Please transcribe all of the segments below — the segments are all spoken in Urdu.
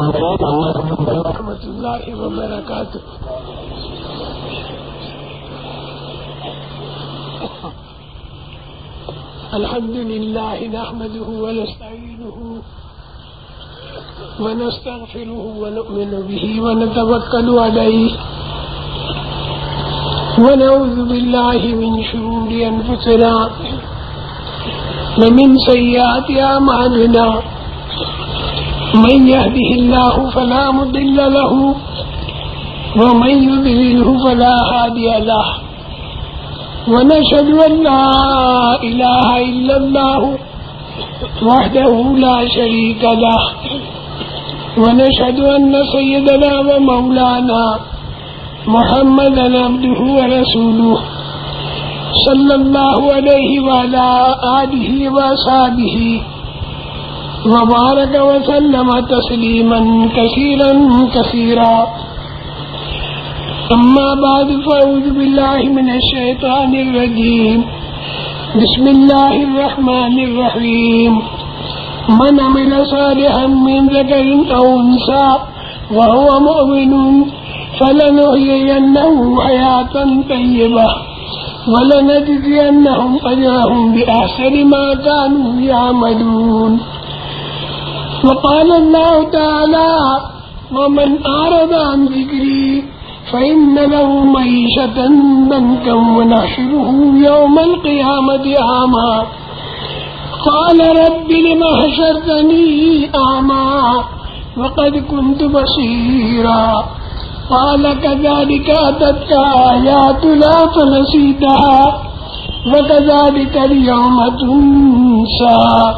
ورحمۃ اللہ وبرکاتہ۔ الحمد لله نحمده ونستعينه ونستغفره ونؤمن به ونتوكل عليه ونعوذ بالله من شرور أنفسنا ومن سيئات أعمالنا من يهده الله فلا مضل له ومن يضلله فلا هادي له ونشهد أن لا إله إلا الله وحده لا شريك له ونشهد أن سيدنا ومولانا محمدا عبده ورسوله صلى الله عليه وعلى آله وصحبه وبارك وسلم تسليما كثيرا كثيرا. أما بعد، فأعوذ بالله من الشيطان الرجيم. بسم الله الرحمن الرحيم. من عمل صالحا من ذكر أو أنثى وهو مؤمن، فلنحيينه حياة طيبة، ولنجزينهم أجرهم بأحسن ما كانوا يعملون. وقال الله تعالى ومن أعرض عن ذكري فإن له معيشة ضنكا ونحشره يوم القيامة أعمى قال رب لم حشرتني أعمى وقد كنت بصيرا قال كذلك أتتك آياتنا فنسيتها وكذلك اليوم تنسى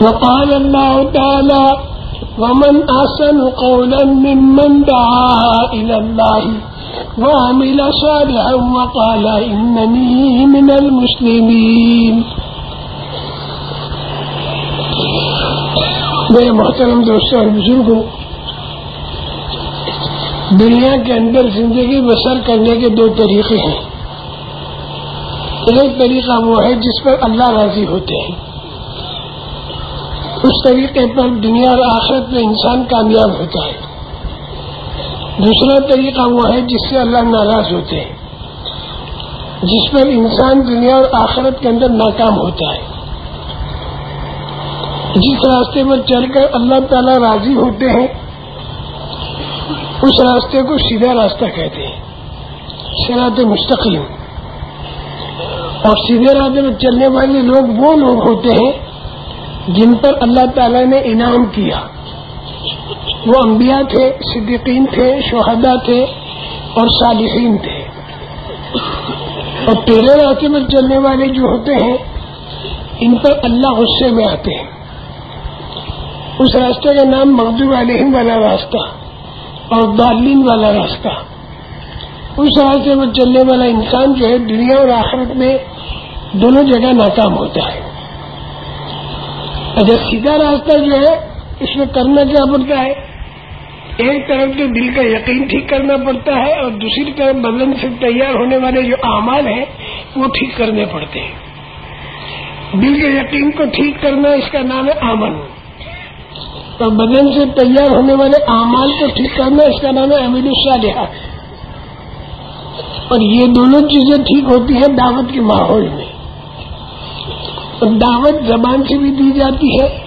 وقال الله تعالى ومن أحسن قولا ممن دعا إلى الله وعمل صالحا وقال إنني من المسلمين. میرے محترم دوستوں اور بزرگوں دنیا کے اندر زندگی بسر کرنے کے دو طریقے ہیں۔ ایک طریقہ وہ ہے جس پر اللہ راضی ہوتے ہیں۔ اس طریقے پر دنیا اور آخرت میں انسان کامیاب ہوتا ہے۔ دوسرا طریقہ وہ ہے جس سے اللہ ناراض ہوتے ہیں۔ جس پر انسان دنیا اور آخرت کے اندر ناکام ہوتا ہے۔ جس راستے پر چل کر اللہ تعالی راضی ہوتے ہیں، اس راستے کو سیدھا راستہ کہتے ہیں۔ شراط مستقیم۔ اور سیدھے راستے میں چلنے والے لوگ وہ لوگ ہوتے ہیں جن پر اللہ تعالی نے انعام کیا۔ وہ انبیاء تھے، صدیقین تھے شہدا تھے اور صالحین تھے۔ اور تیرے راستے میں چلنے والے جو ہوتے ہیں، ان پر اللہ غصے میں آتے ہیں۔ اس راستے کا نام مغدوب علیہم والا راستہ اور دالین والا راستہ۔ اس راستے میں چلنے والا انسان جو ہے، دنیا اور آخرت میں دونوں جگہ ناکام ہوتا ہے۔ اچھا سیدھا راستہ جو ہے، اس میں کرنا کیا پڑتا ہے؟ ایک طرف تو دل کا یقین ٹھیک کرنا پڑتا ہے اور دوسری طرف بدن سے تیار ہونے والے جو اعمال ہیں، وہ ٹھیک کرنے پڑتے ہیں۔ دل کے یقین کو ٹھیک کرنا اس کا نام ہے امن اور بدن سے تیار ہونے والے اعمال کو ٹھیک کرنا اس کا نام ہے امید الصالحہ اور یہ دونوں چیزیں ٹھیک ہوتی ہیں دعوت کے ماحول میں۔ دعوت زبان سے بھی دی جاتی ہے،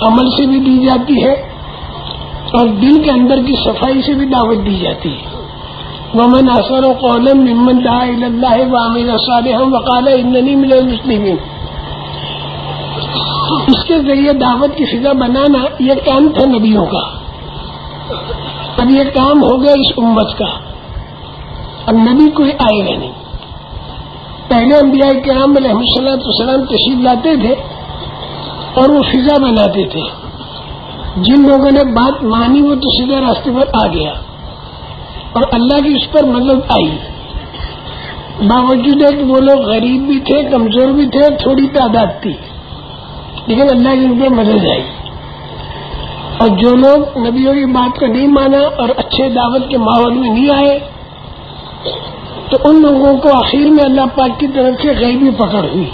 عمل سے بھی دی جاتی ہے، اور دل کے اندر کی صفائی سے بھی دعوت دی جاتی ہے۔ ومن اثر و قولم ممن دعا اللہ وامر صالح وقال اننی من المسلمین اس کے ذریعے دعوت کی فضا بنانا یہ کام تھا نبیوں کا۔ اب یہ کام ہو گیا اس امت کا۔ اب نبی کوئی آئے گا نہیں۔ پہلے انبیاء کرام علیہ السلام وسلام تشریف لاتے تھے اور وہ فضا بناتے تھے۔ جن لوگوں نے بات مانی وہ تو سیدھا راستے پر آ گیا۔ اور اللہ کی اس پر مدد آئی۔ باوجود ہے کہ وہ لوگ غریب بھی تھے، کمزور بھی تھے، تھوڑی تعداد تھی۔ لیکن اللہ کی ان پہ مدد آئی۔ اور جو لوگ نبیوں کی بات کو نہیں مانا اور اچھے دعوت کے ماحول میں نہیں آئے تو ان لوگوں کو آخر میں اللہ پاک کی طرف سے غیبی پکڑ ہوئی۔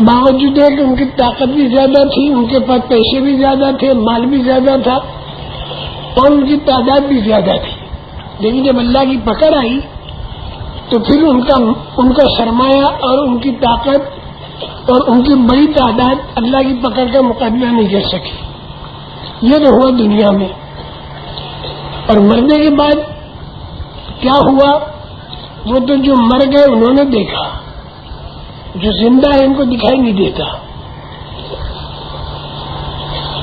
باوجود ہے کہ ان کی طاقت بھی زیادہ تھی، ان کے پاس پیسے بھی زیادہ تھے، مال بھی زیادہ تھا، اور ان کی تعداد بھی زیادہ تھی۔ لیکن جب اللہ کی پکڑ آئی، تو پھر ان کا ان کا سرمایہ اور ان کی طاقت اور ان کی بڑی تعداد اللہ کی پکڑ کا مقابلہ نہیں کر سکی۔ یہ تو ہوا دنیا میں۔ اور مرنے کے بعد کیا ہوا؟ وہ تو جو مر گئے انہوں نے دیکھا، جو زندہ ہے ان کو دکھائی نہیں دیتا۔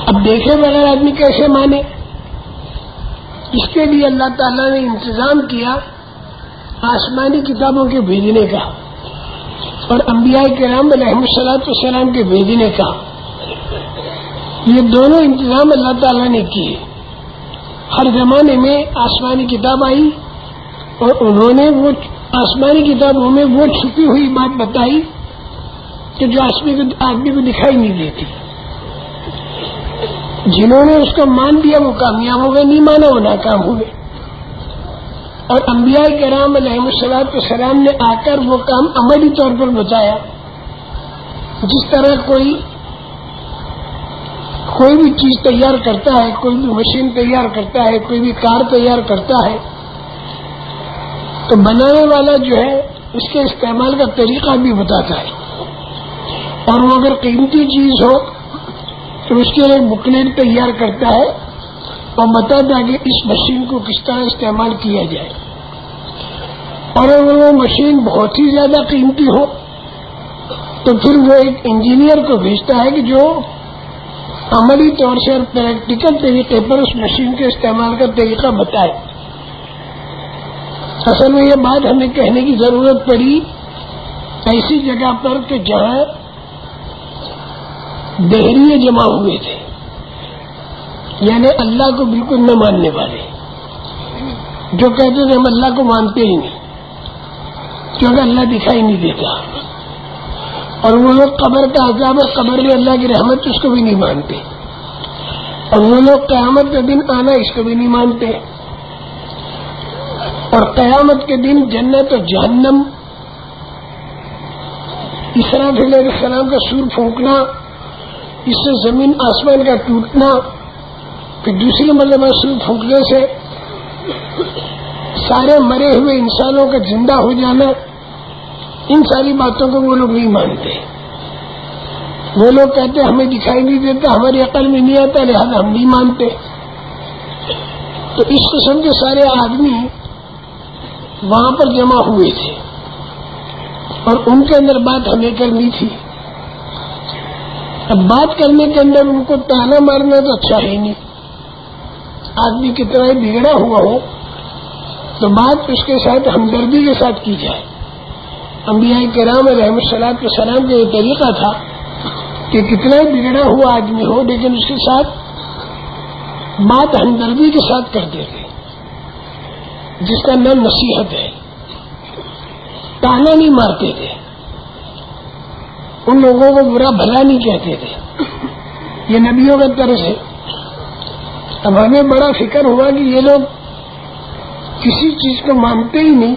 اب دیکھے بغیر آدمی کیسے مانے۔ اس کے لیے اللہ تعالیٰ نے انتظام کیا آسمانی کتابوں کے بھیجنے کا اور انبیاء کرام علیہ السلاط السلام کے بھیجنے کا۔ یہ دونوں انتظام اللہ تعالیٰ نے کیے۔ ہر زمانے میں آسمانی کتاب آئی۔ اور انہوں نے وہ آسمانی کتابوں میں وہ چھپی ہوئی بات بتائی کہ جو آسمی آدمی کو دکھائی نہیں دیتی۔ جنہوں نے اس کو مان دیا وہ کامیاب ہو گئے، نہیں مانا، وہ ناکام ہوئے اور انبیاء کرام علیہ السلاط السلام نے آ کر وہ کام عملی طور پر بتایا۔ جس طرح کوئی کوئی بھی چیز تیار کرتا ہے، کوئی بھی مشین تیار کرتا ہے، کوئی بھی کار تیار کرتا ہے تو بنانے والا جو ہے، اس کے استعمال کا طریقہ بھی بتاتا ہے۔ اور وہ اگر قیمتی چیز ہو، تو اس کے لیے بکلیٹ تیار کرتا ہے۔ اور بتاتا ہے کہ اس مشین کو کس طرح استعمال کیا جائے۔ اور اگر وہ مشین بہت ہی زیادہ قیمتی ہو، تو پھر وہ ایک انجینئر کو بھیجتا ہے کہ جو عملی طور سے اور پریکٹیکل طریقے پر اس مشین کے استعمال کا طریقہ بتائے۔ اصل میں یہ بات ہمیں کہنے کی ضرورت پڑی ایسی جگہ پر کہ جہاں دہریے جمع ہوئے تھے۔ یعنی اللہ کو بالکل نہ ماننے والے۔ جو کہتے تھے ہم اللہ کو مانتے ہی نہیں۔ کیونکہ اللہ دکھائی نہیں دیتا۔ اور وہ لوگ قبر کا عذاب اور قبر میں اللہ کی رحمت اس کو بھی نہیں مانتے۔ اور وہ لوگ قیامت کے دن آنا اس کو بھی نہیں مانتے۔ اور قیامت کے دن جنت اور جہنم اسرات علیہ السلام کا سور پھونکنا، اس سے زمین آسمان کا ٹوٹنا، پھر دوسری مطلب سور پھونکنے سے سارے مرے ہوئے انسانوں کا زندہ ہو جانا، ان ساری باتوں کو وہ لوگ نہیں مانتے۔ وہ لوگ کہتے ہمیں دکھائی نہیں دیتا ہماری عقل میں نہیں آتا، لہٰذا ہم نہیں مانتے۔ تو اس قسم کے سارے آدمی وہاں پر جمع ہوئے تھے۔ اور ان کے اندر بات ہمیں کرنی تھی۔ اب بات کرنے کے اندر ان کو تانا مارنا تو اچھا ہے نہیں۔ آدمی کتنا ہی بگڑا ہوا ہو، تو بات اس کے ساتھ ہمدردی کے ساتھ کی جائے۔ انبیاء کرام رحم السلام کے سلام کا یہ طریقہ تھا کہ کتنا ہی بگڑا ہوا آدمی ہو، لیکن اس کے ساتھ بات ہمدردی کے ساتھ کرتے تھے جس کا نام نصیحت ہے۔ تانا نہیں مارتے تھے۔ ان لوگوں کو برا بھلا نہیں کہتے تھے۔ یہ نبیوں کا طرز ہے۔ اب ہمیں بڑا فکر ہوا کہ یہ لوگ کسی چیز کو مانتے ہی نہیں،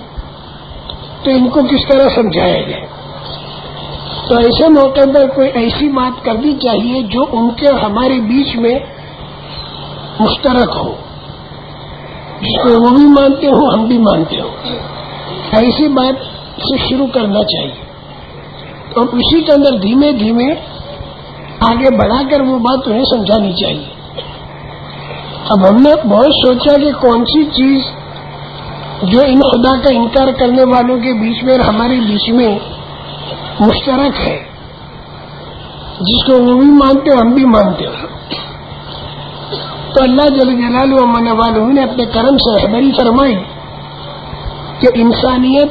تو ان کو کس طرح سمجھایا جائے؟ تو ایسے موقع پر کوئی ایسی بات کرنی چاہیے جو ان کے ہمارے بیچ میں مشترک ہو۔ جس کو وہ بھی مانتے ہوں ہم بھی مانتے ہوں ایسی بات سے شروع کرنا چاہیے۔ اور اسی کے اندر دھیمے دھیمے آگے بڑھا کر وہ بات انہیں سمجھانی چاہیے۔ اب ہم نے بہت سوچا کہ کون سی چیز جو ان خدا کا انکار کرنے والوں کے بیچ میں اور ہمارے بیچ میں مشترک ہے، جس کو وہ بھی مانتے ہو، ہم بھی مانتے ہو۔ تو اللہ جل جلال و من والوں نے اپنے کرم سے رہبری فرمائی کہ انسانیت،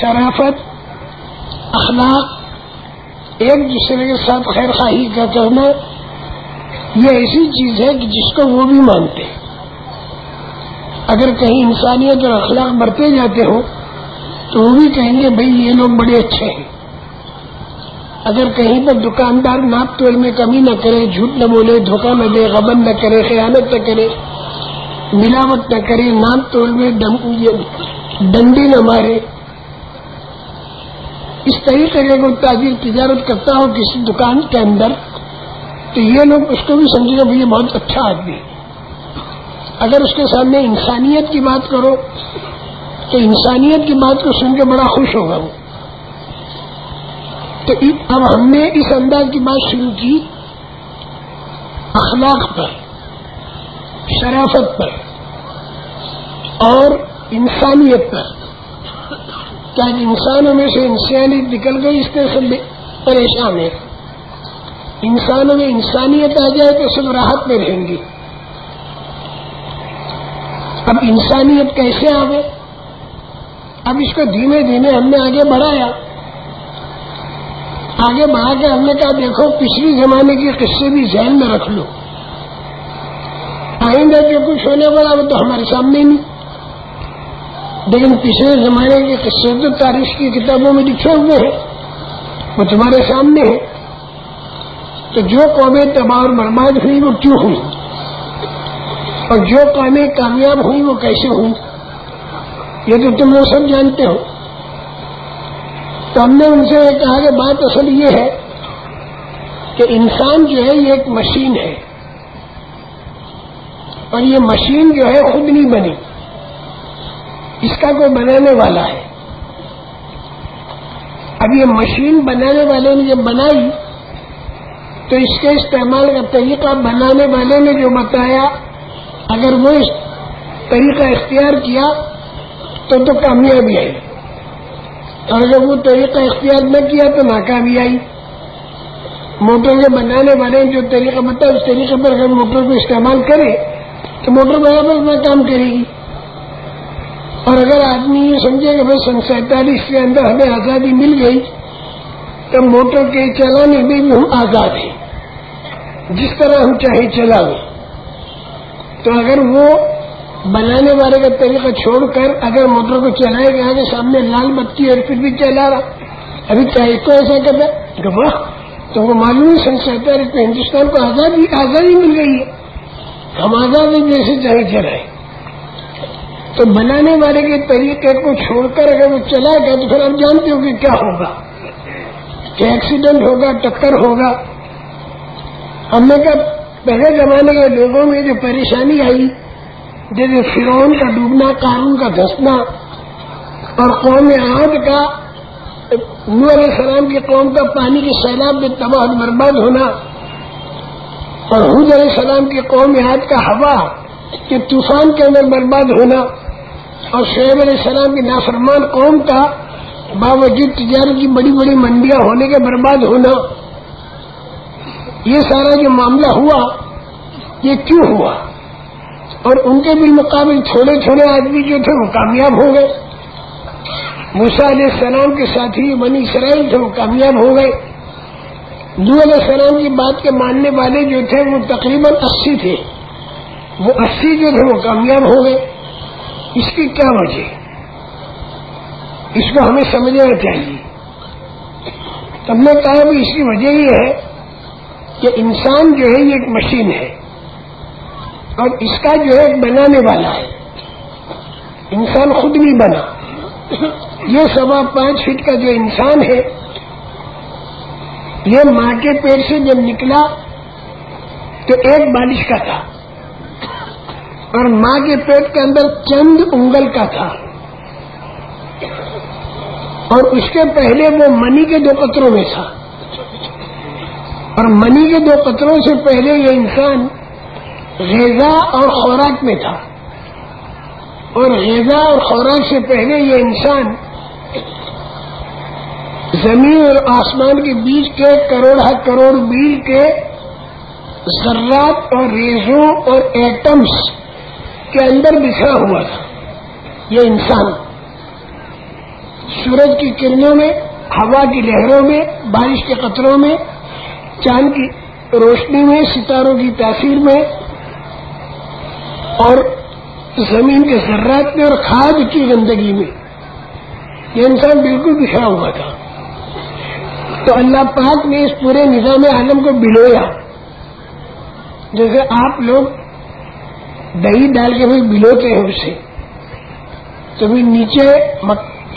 شرافت، اخلاق ایک دوسرے کے ساتھ خیر خواہی کا کرنا، یہ ایسی چیز ہے کہ جس کو وہ بھی مانتے۔ اگر کہیں انسانیت اور اخلاق بڑھتے جاتے ہوں تو وہ بھی کہیں گے، بھائی یہ لوگ بڑے اچھے ہیں۔ اگر کہیں پر دکاندار ناپ توڑ میں کمی نہ کرے، جھوٹ نہ بولے، دھوکہ نہ دے، غبن نہ کرے، خیانت نہ کرے، ملاوٹ نہ کرے، ناپ توڑ میں ڈنڈی نہ مارے۔ اس طریقے کا کوئی تاجر تجارت کرتا ہو کسی دکان کے اندر، تو یہ لوگ اس کو بھی سمجھے گا یہ بہت اچھا آدمی اگر اس کے سامنے انسانیت کی بات کرو، تو انسانیت کی بات کو سن کے بڑا خوش ہوگا وہ۔ تو اب ہم نے اس انداز کی بات شروع کی، اخلاق پر، شرافت پر اور انسانیت پر۔ کیا انسانوں میں سے انسانیت نکل گئی، اس طرح سے پریشان ہے انسانوں میں انسانیت آ جائے تو سب راحت میں رہیں گی اب انسانیت کیسے آگے اب اس کو دھیمے دھیمے ہم نے آگے بڑھایا۔ آگے بڑھا کے ہم نے کہا دیکھو پچھلی زمانے کے قصے بھی ذہن میں رکھ لو۔ آئندہ جو کچھ ہونے والا وہ تو ہمارے سامنے نہیں۔ لیکن پچھلے زمانے کے قصے تو تاریخ کی کتابوں میں لکھے ہوئے ہیں، وہ تمہارے سامنے ہے تو جو قومیں تباہ اور برباد ہوئی وہ کیوں ہوئی اور جو قومیں کامیاب ہوئی وہ کیسے ہوئی یہ تو تم لوگ سب جانتے ہو۔ تو ہم نے ان سے کہا کہ بات اصل یہ ہے کہ انسان جو ہے یہ ایک مشین ہے اور یہ مشین جو ہے خود نہیں بنی، اس کا کوئی بنانے والا ہے۔ اب یہ مشین بنانے والے نے جب بنائی، تو اس کے استعمال کا طریقہ بنانے والے نے جو بتایا، اگر وہ اس طریقہ اختیار کیا، تو تو کامیابی آئی۔ اور اگر وہ طریقہ اختیار نہ کیا تو ناکامی آئی۔ موٹر کے بنانے والے جو طریقہ بتا، اس طریقے پر اگر موٹر کو استعمال کرے تو موٹر برابر اپنا کام کرے گی۔ اور اگر آدمی یہ سمجھے کہ بھائی سن سینتالیس کے اندر ہمیں آزادی مل گئی، تو موٹر کے چلانے میں بھی ہم آزاد ہیں۔ جس طرح ہم چاہے چلا تو اگر وہ بنانے والے کا طریقہ چھوڑ کر اگر موٹر کو چلائے گا کہ سامنے لال بتی اور پھر بھی چلا رہا۔ ابھی چاہے کو ایسا کرتا ہے واہ تو وہ معلوم سن سینتالیس میں ہندوستان کو آزادی آزادی مل گئی ہے۔ ہم آزادی جیسے چاہے چلائے تو بنانے والے کے طریقے کو چھوڑ کر اگر وہ چلا گیا تو پھر آپ جانتے ہو کہ کیا ہوگا۔ کہ ایکسیڈنٹ ہوگا، ٹکر ہوگا۔ ہم نے کہا، پہلے زمانے کے لوگوں میں جو پریشانی آئی جیسے فرون کا ڈوبنا قانون کا دھسنا اور قوم آج کا نور علیہ السلام کی قوم کا پانی کے سیلاب میں تباہ برباد ہونا اور حد علیہ السلام کی قوم آج کا ہوا کے طوفان کے اندر برباد ہونا اور شعیب علیہ السلام کی نافرمان قوم کا باوجود تجارت کی بڑی بڑی منڈیاں ہونے کے برباد ہونا۔ یہ سارا جو معاملہ ہوا، یہ کیوں ہوا؟ اور ان کے بالمقابل چھوٹے چھوٹے آدمی جو تھے وہ کامیاب ہو گئے۔ موسا علیہ السلام کے ساتھی بنی اسرائیل تھے وہ کامیاب ہو گئے۔ دو علیہ السلام کی بات کے ماننے والے جو تھے وہ تقریباً اسی تھے۔ وہ اسی جو تھے وہ کامیاب ہو گئے۔ اس کی کیا وجہ؟ اس کو ہمیں سمجھنا چاہیے۔ تب نے کہا بھی اس کی وجہ یہ ہے کہ انسان جو ہے یہ ایک مشین ہے۔ اور اس کا جو ہے بنانے والا ہے۔ انسان خود نہیں بنا۔ یہ سوا پانچ فٹ کا جو انسان ہے، یہ ماں کے پیٹ سے جب نکلا تو ایک بالش کا تھا۔ اور ماں کے پیٹ کے اندر چند انگل کا تھا۔ اور اس کے پہلے وہ منی کے دو قطروں میں تھا۔ اور منی کے دو قطروں سے پہلے یہ انسان غذا اور خوراک میں تھا۔ اور غذا اور خوراک سے پہلے یہ انسان زمین اور آسمان کے بیچ کے کروڑ کروڑ میل کے ذرات اور ریزوں اور ایٹمس کے اندر بچھڑا ہوا تھا۔ یہ انسان سورج کی کرنوں میں، ہوا کی لہروں میں، بارش کے قطروں میں، چاند کی روشنی میں، ستاروں کی تاثیر میں اور زمین کے ذرات میں اور کھاد کی گندگی میں یہ انسان بالکل بچھڑا ہوا تھا۔ تو اللہ پاک نے اس پورے نظام عالم کو بلویا۔ جیسے آپ لوگ دہی ڈال کے بھی بلوتے ہیں اسے۔ تو بھی نیچے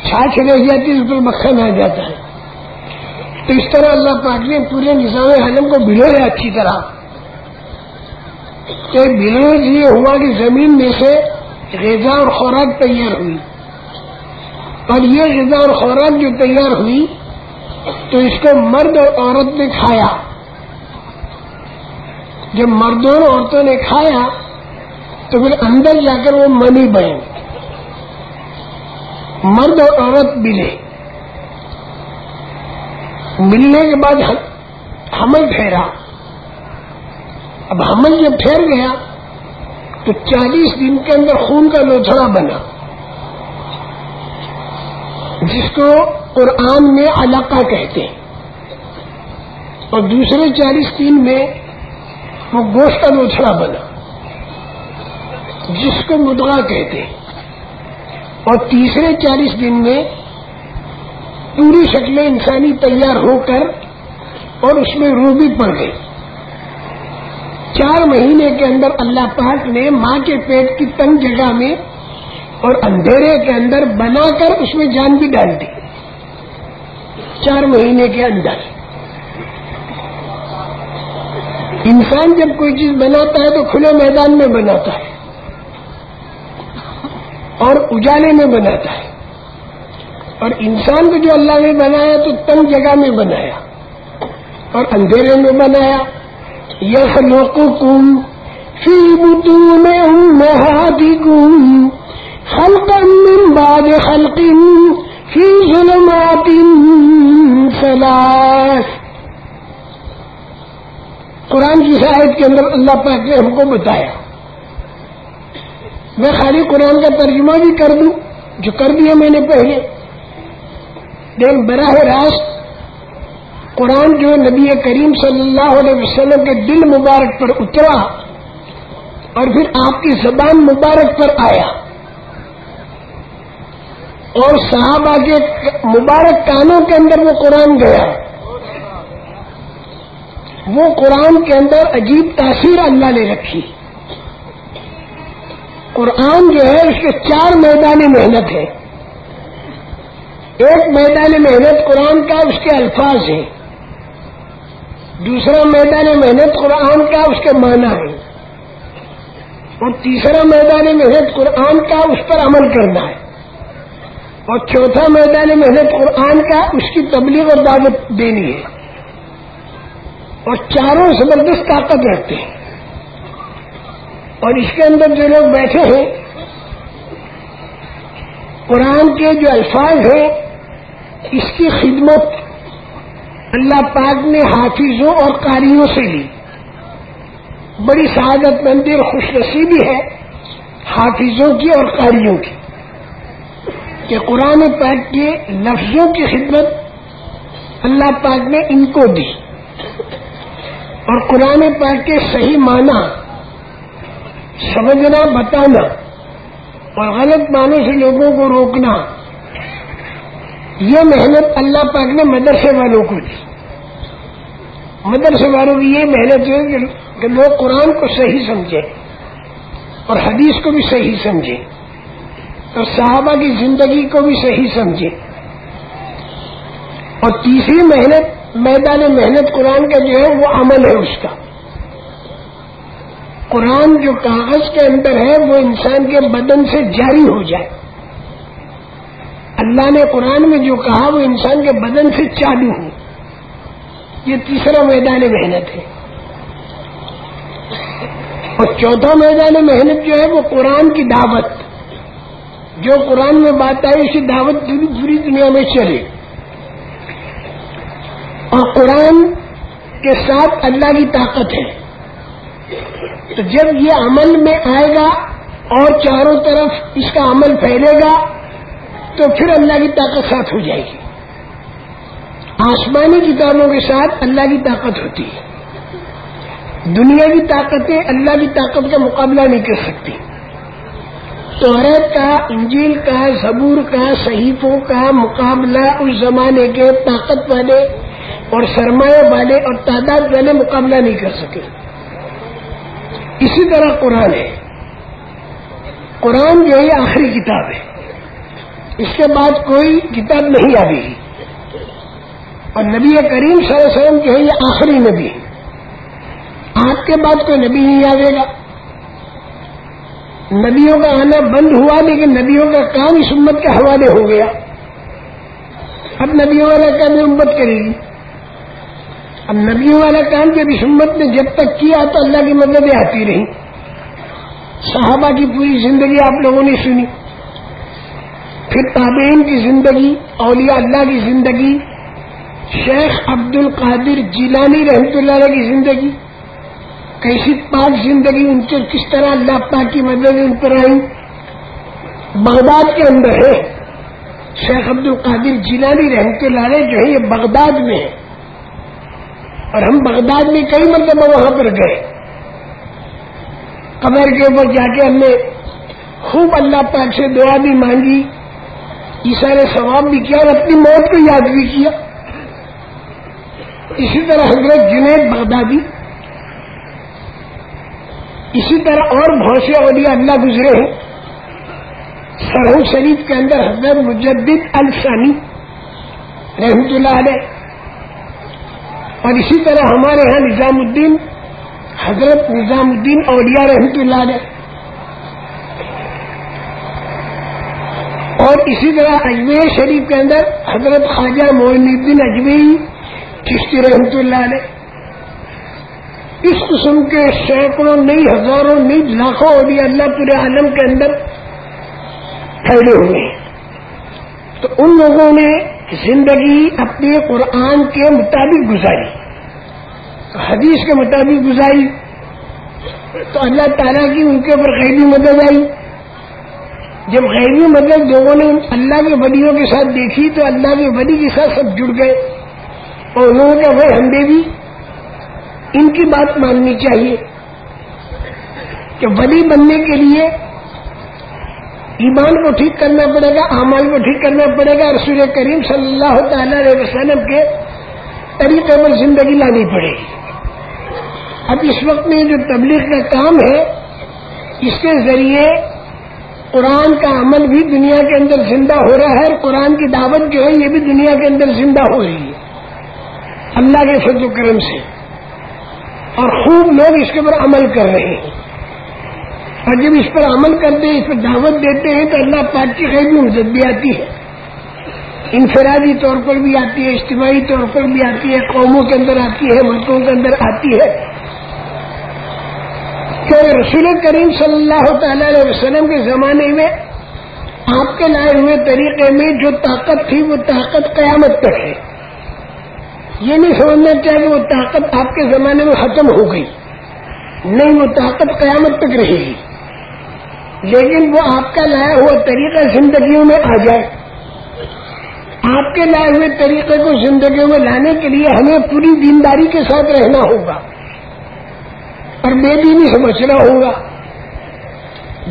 چھاچھ رہ جاتی ہے، اس پر مکھن آ جاتا ہے۔ تو اس طرح اللہ پاک نے پورے نظام حلم کو بلویا اچھی طرح۔ کہ بلو یہ ہوا کہ زمین میں سے غذا اور خوراک تیار ہوئی۔ اور یہ غذا اور خوراک جو تیار ہوئی، تو اس کو مرد اور عورت نے کھایا۔ جب مردوں اور عورتوں نے کھایا، تو پھر اندر جا کر وہ منی بنے۔ مرد اور عورت ملے۔ ملنے کے بعد حمل پھیرا۔ اب حمل جب پھیر گیا تو چالیس دن کے اندر خون کا لوتھڑا بنا۔ جس کو قرآن میں علاقہ کہتے ہیں۔ اور دوسرے چالیس دن میں وہ گوشت کا لوچڑا بنا۔ جس کو مدغا کہتے ہیں۔ اور تیسرے چالیس دن میں پوری شکلیں انسانی تیار ہو کر اور اس میں روبی پڑ گئی۔ چار مہینے کے اندر اللہ پاک نے ماں کے پیٹ کی تنگ جگہ میں اور اندھیرے کے اندر بنا کر اس میں جان بھی ڈال دی۔ چار مہینے کے اندر۔ انسان جب کوئی چیز بناتا ہے تو کھلے میدان میں بناتا ہے۔ اور اجالے میں بناتا ہے۔ اور انسان کو جو اللہ نے بنایا تو تنگ جگہ میں بنایا۔ اور اندھیرے میں بنایا۔ یہ لوگوں کم فی خلقا من بعد خلق فی ظلمات ثلاث۔ قرآن کی شاید کے اندر اللہ پاک نے ہم کو بتایا۔ میں خالی قرآن کا ترجمہ بھی کر دوں، جو کر دیا میں نے پہلے۔ لیکن براہ راست قرآن جو نبی کریم صلی اللہ علیہ وسلم کے دل مبارک پر اترا اور پھر آپ کی زبان مبارک پر آیا اور صحابہ کے مبارک کانوں کے اندر وہ قرآن گیا۔ وہ قرآن کے اندر عجیب تاثیر اللہ نے رکھی۔ قرآن جو ہے اس کے چار میدان محنت ہے ایک میدان محنت قرآن کا، اس کے الفاظ ہیں۔ دوسرا میدان محنت قرآن کا اس کے معنی ہے۔ اور تیسرا میدان محنت قرآن کا اس پر عمل کرنا ہے۔ اور چوتھا میدان محنت قرآن کا اس کی تبلیغ اور دعوت دینی ہے۔ اور چاروں زبردست طاقت رکھتے ہیں۔ اور اس کے اندر جو لوگ بیٹھے ہیں، قرآن کے جو الفاظ ہیں، اس کی خدمت اللہ پاک نے حافظوں اور قاریوں سے لی۔ بڑی سعادت مندی اور خوش نصیبی ہے حافظوں کی اور قاریوں کی۔ کہ قرآن پاک کے لفظوں کی خدمت اللہ پاک نے ان کو دی۔ اور قرآن پاک کے صحیح معنی سمجھنا، بتانا اور غلط معنوں سے لوگوں کو روکنا۔ یہ محنت اللہ پاک نے مدرسے والوں کو دی۔ مدرسے والوں کی یہ محنت ہے کہ لوگ قرآن کو صحیح سمجھیں اور حدیث کو بھی صحیح سمجھیں اور صحابہ کی زندگی کو بھی صحیح سمجھے اور تیسری محنت، میدان محنت قرآن کا جو ہے وہ عمل ہے اس کا۔ قرآن جو کاغذ کے اندر ہے وہ انسان کے بدن سے جاری ہو جائے۔ اللہ نے قرآن میں جو کہا وہ انسان کے بدن سے چالو ہو۔ یہ تیسرا میدان محنت ہے۔ اور چوتھا میدان محنت جو ہے وہ قرآن کی دعوت۔ جو قرآن میں بات آئی اسی دعوت پوری پوری دنیا میں چلے۔ اور قرآن کے ساتھ اللہ کی طاقت ہے۔ تو جب یہ عمل میں آئے گا اور چاروں طرف اس کا عمل پھیلے گا تو پھر اللہ کی طاقت ساتھ ہو جائے گی۔ آسمانی کتابوں کے ساتھ اللہ کی طاقت ہوتی ہے۔ دنیا کی طاقتیں اللہ کی طاقت کا مقابلہ نہیں کر سکتی۔ توحرت کا، انجیل کا، زبور کا، صحیفوں کا مقابلہ اس زمانے کے طاقت والے اور سرمایہ والے اور تعداد والے مقابلہ نہیں کر سکے۔ اسی طرح قرآن ہے۔ قرآن جو ہے آخری کتاب ہے۔ اس کے بعد کوئی کتاب نہیں آ اور نبی کریم صلی اللہ علیہ وسلم جو ہے، یہ آخری نبی۔ ہے آپ کے بعد کوئی نبی نہیں آئے گا۔ نبیوں کا آنا بند ہوا، لیکن نبیوں کا کام اس امت کے حوالے ہو گیا۔ اب نبیوں والا کام امت کرے گی۔ اب نبیوں والا کام جب اس امت نے جب تک کیا تو اللہ کی مددیں آتی رہی صحابہ کی پوری زندگی آپ لوگوں نے سنی۔ پھر تابعین کی زندگی، اولیاء اللہ کی زندگی، شیخ عبد القادر جیلانی رحمت اللہ علیہ کی زندگی، کیسی پاک زندگی ان کے، کس طرح اللہ پاک کی مدد ان پر آئی۔ بغداد کے اندر ہے، شیخ عبد القادر جیلانی رحمت اللہ علیہ جو ہے یہ بغداد میں ہے۔ اور ہم بغداد میں کئی مرتبہ وہاں پر گئے۔ قبر کے اوپر جا کے ہم نے خوب اللہ پاک سے دعا بھی مانگی۔ اشارے ثواب بھی کیا اور اپنی موت کو یاد بھی کیا۔ اسی طرح حضرت جنید بغدادی، اسی طرح اور بہت سے اولیاء اللہ گزرے ہیں۔ سرحد شریف کے اندر حضرت مجدد الفانی رحمت اللہ علیہ۔ اور اسی طرح ہمارے ہاں نظام الدین، حضرت نظام الدین اولیاء رحمت اللہ علیہ۔ اور اسی طرح اجمیر شریف کے اندر حضرت خواجہ معین الدین اجمیر چشتی رحمت اللہ علیہ، اس قسم کے سینکڑوں نئی ہزاروں نئی لاکھوں اولیاء اللہ پورے عالم کے اندر پھیلے ہوئے ہیں۔ تو ان لوگوں نے زندگی اپنے قرآن کے مطابق گزاری۔ حدیث کے مطابق گزاری۔ تو اللہ تعالیٰ کی ان کے اوپر غیبی مدد آئی۔ جب غیبی مدد لوگوں نے اللہ کے ولیوں کے ساتھ دیکھی تو اللہ کے ولی کے ساتھ سب جڑ گئے اور انہوں نے کہا بھائی ہم بھی ان کی بات ماننی چاہیے کہ ولی بننے کے لیے ایمان کو ٹھیک کرنا پڑے گا، اعمال کو ٹھیک کرنا پڑے گا، رسول کریم صلی اللہ تعالی علیہ وسلم کے طریقے پر زندگی لانی پڑے گی۔ اب اس وقت میں جو تبلیغ کا کام ہے، اس کے ذریعے قرآن کا عمل بھی دنیا کے اندر زندہ ہو رہا ہے اور قرآن کی دعوت جو ہے یہ بھی دنیا کے اندر زندہ ہو رہی ہے۔ اللہ کے فضل و کرم سے۔ اور خوب لوگ اس کے اوپر عمل کر رہے ہیں۔ اور جب اس پر عمل کرتے ہیں، اس پر دعوت دیتے ہیں، تو اللہ پاک کی خیر بھی مدد بھی آتی ہے۔ انفرادی طور پر بھی آتی ہے، اجتماعی طور پر بھی آتی ہے، قوموں کے اندر آتی ہے، ملکوں کے اندر آتی ہے۔ کہ رسول کریم صلی اللہ تعالی علیہ وسلم کے زمانے میں آپ کے لائے ہوئے طریقے میں جو طاقت تھی، وہ طاقت قیامت تک ہے۔ یہ نہیں سمجھنا چاہیے وہ طاقت آپ کے زمانے میں ختم ہو گئی۔ نہیں، وہ طاقت قیامت تک رہے گی۔ لیکن وہ آپ کا لایا ہوا طریقہ زندگیوں میں آ جائے۔ آپ کے لائے ہوئے طریقے کو زندگیوں میں لانے کے لیے ہمیں پوری دینداری کے ساتھ رہنا ہوگا۔ اور بے دینی سمجھنا ہوگا۔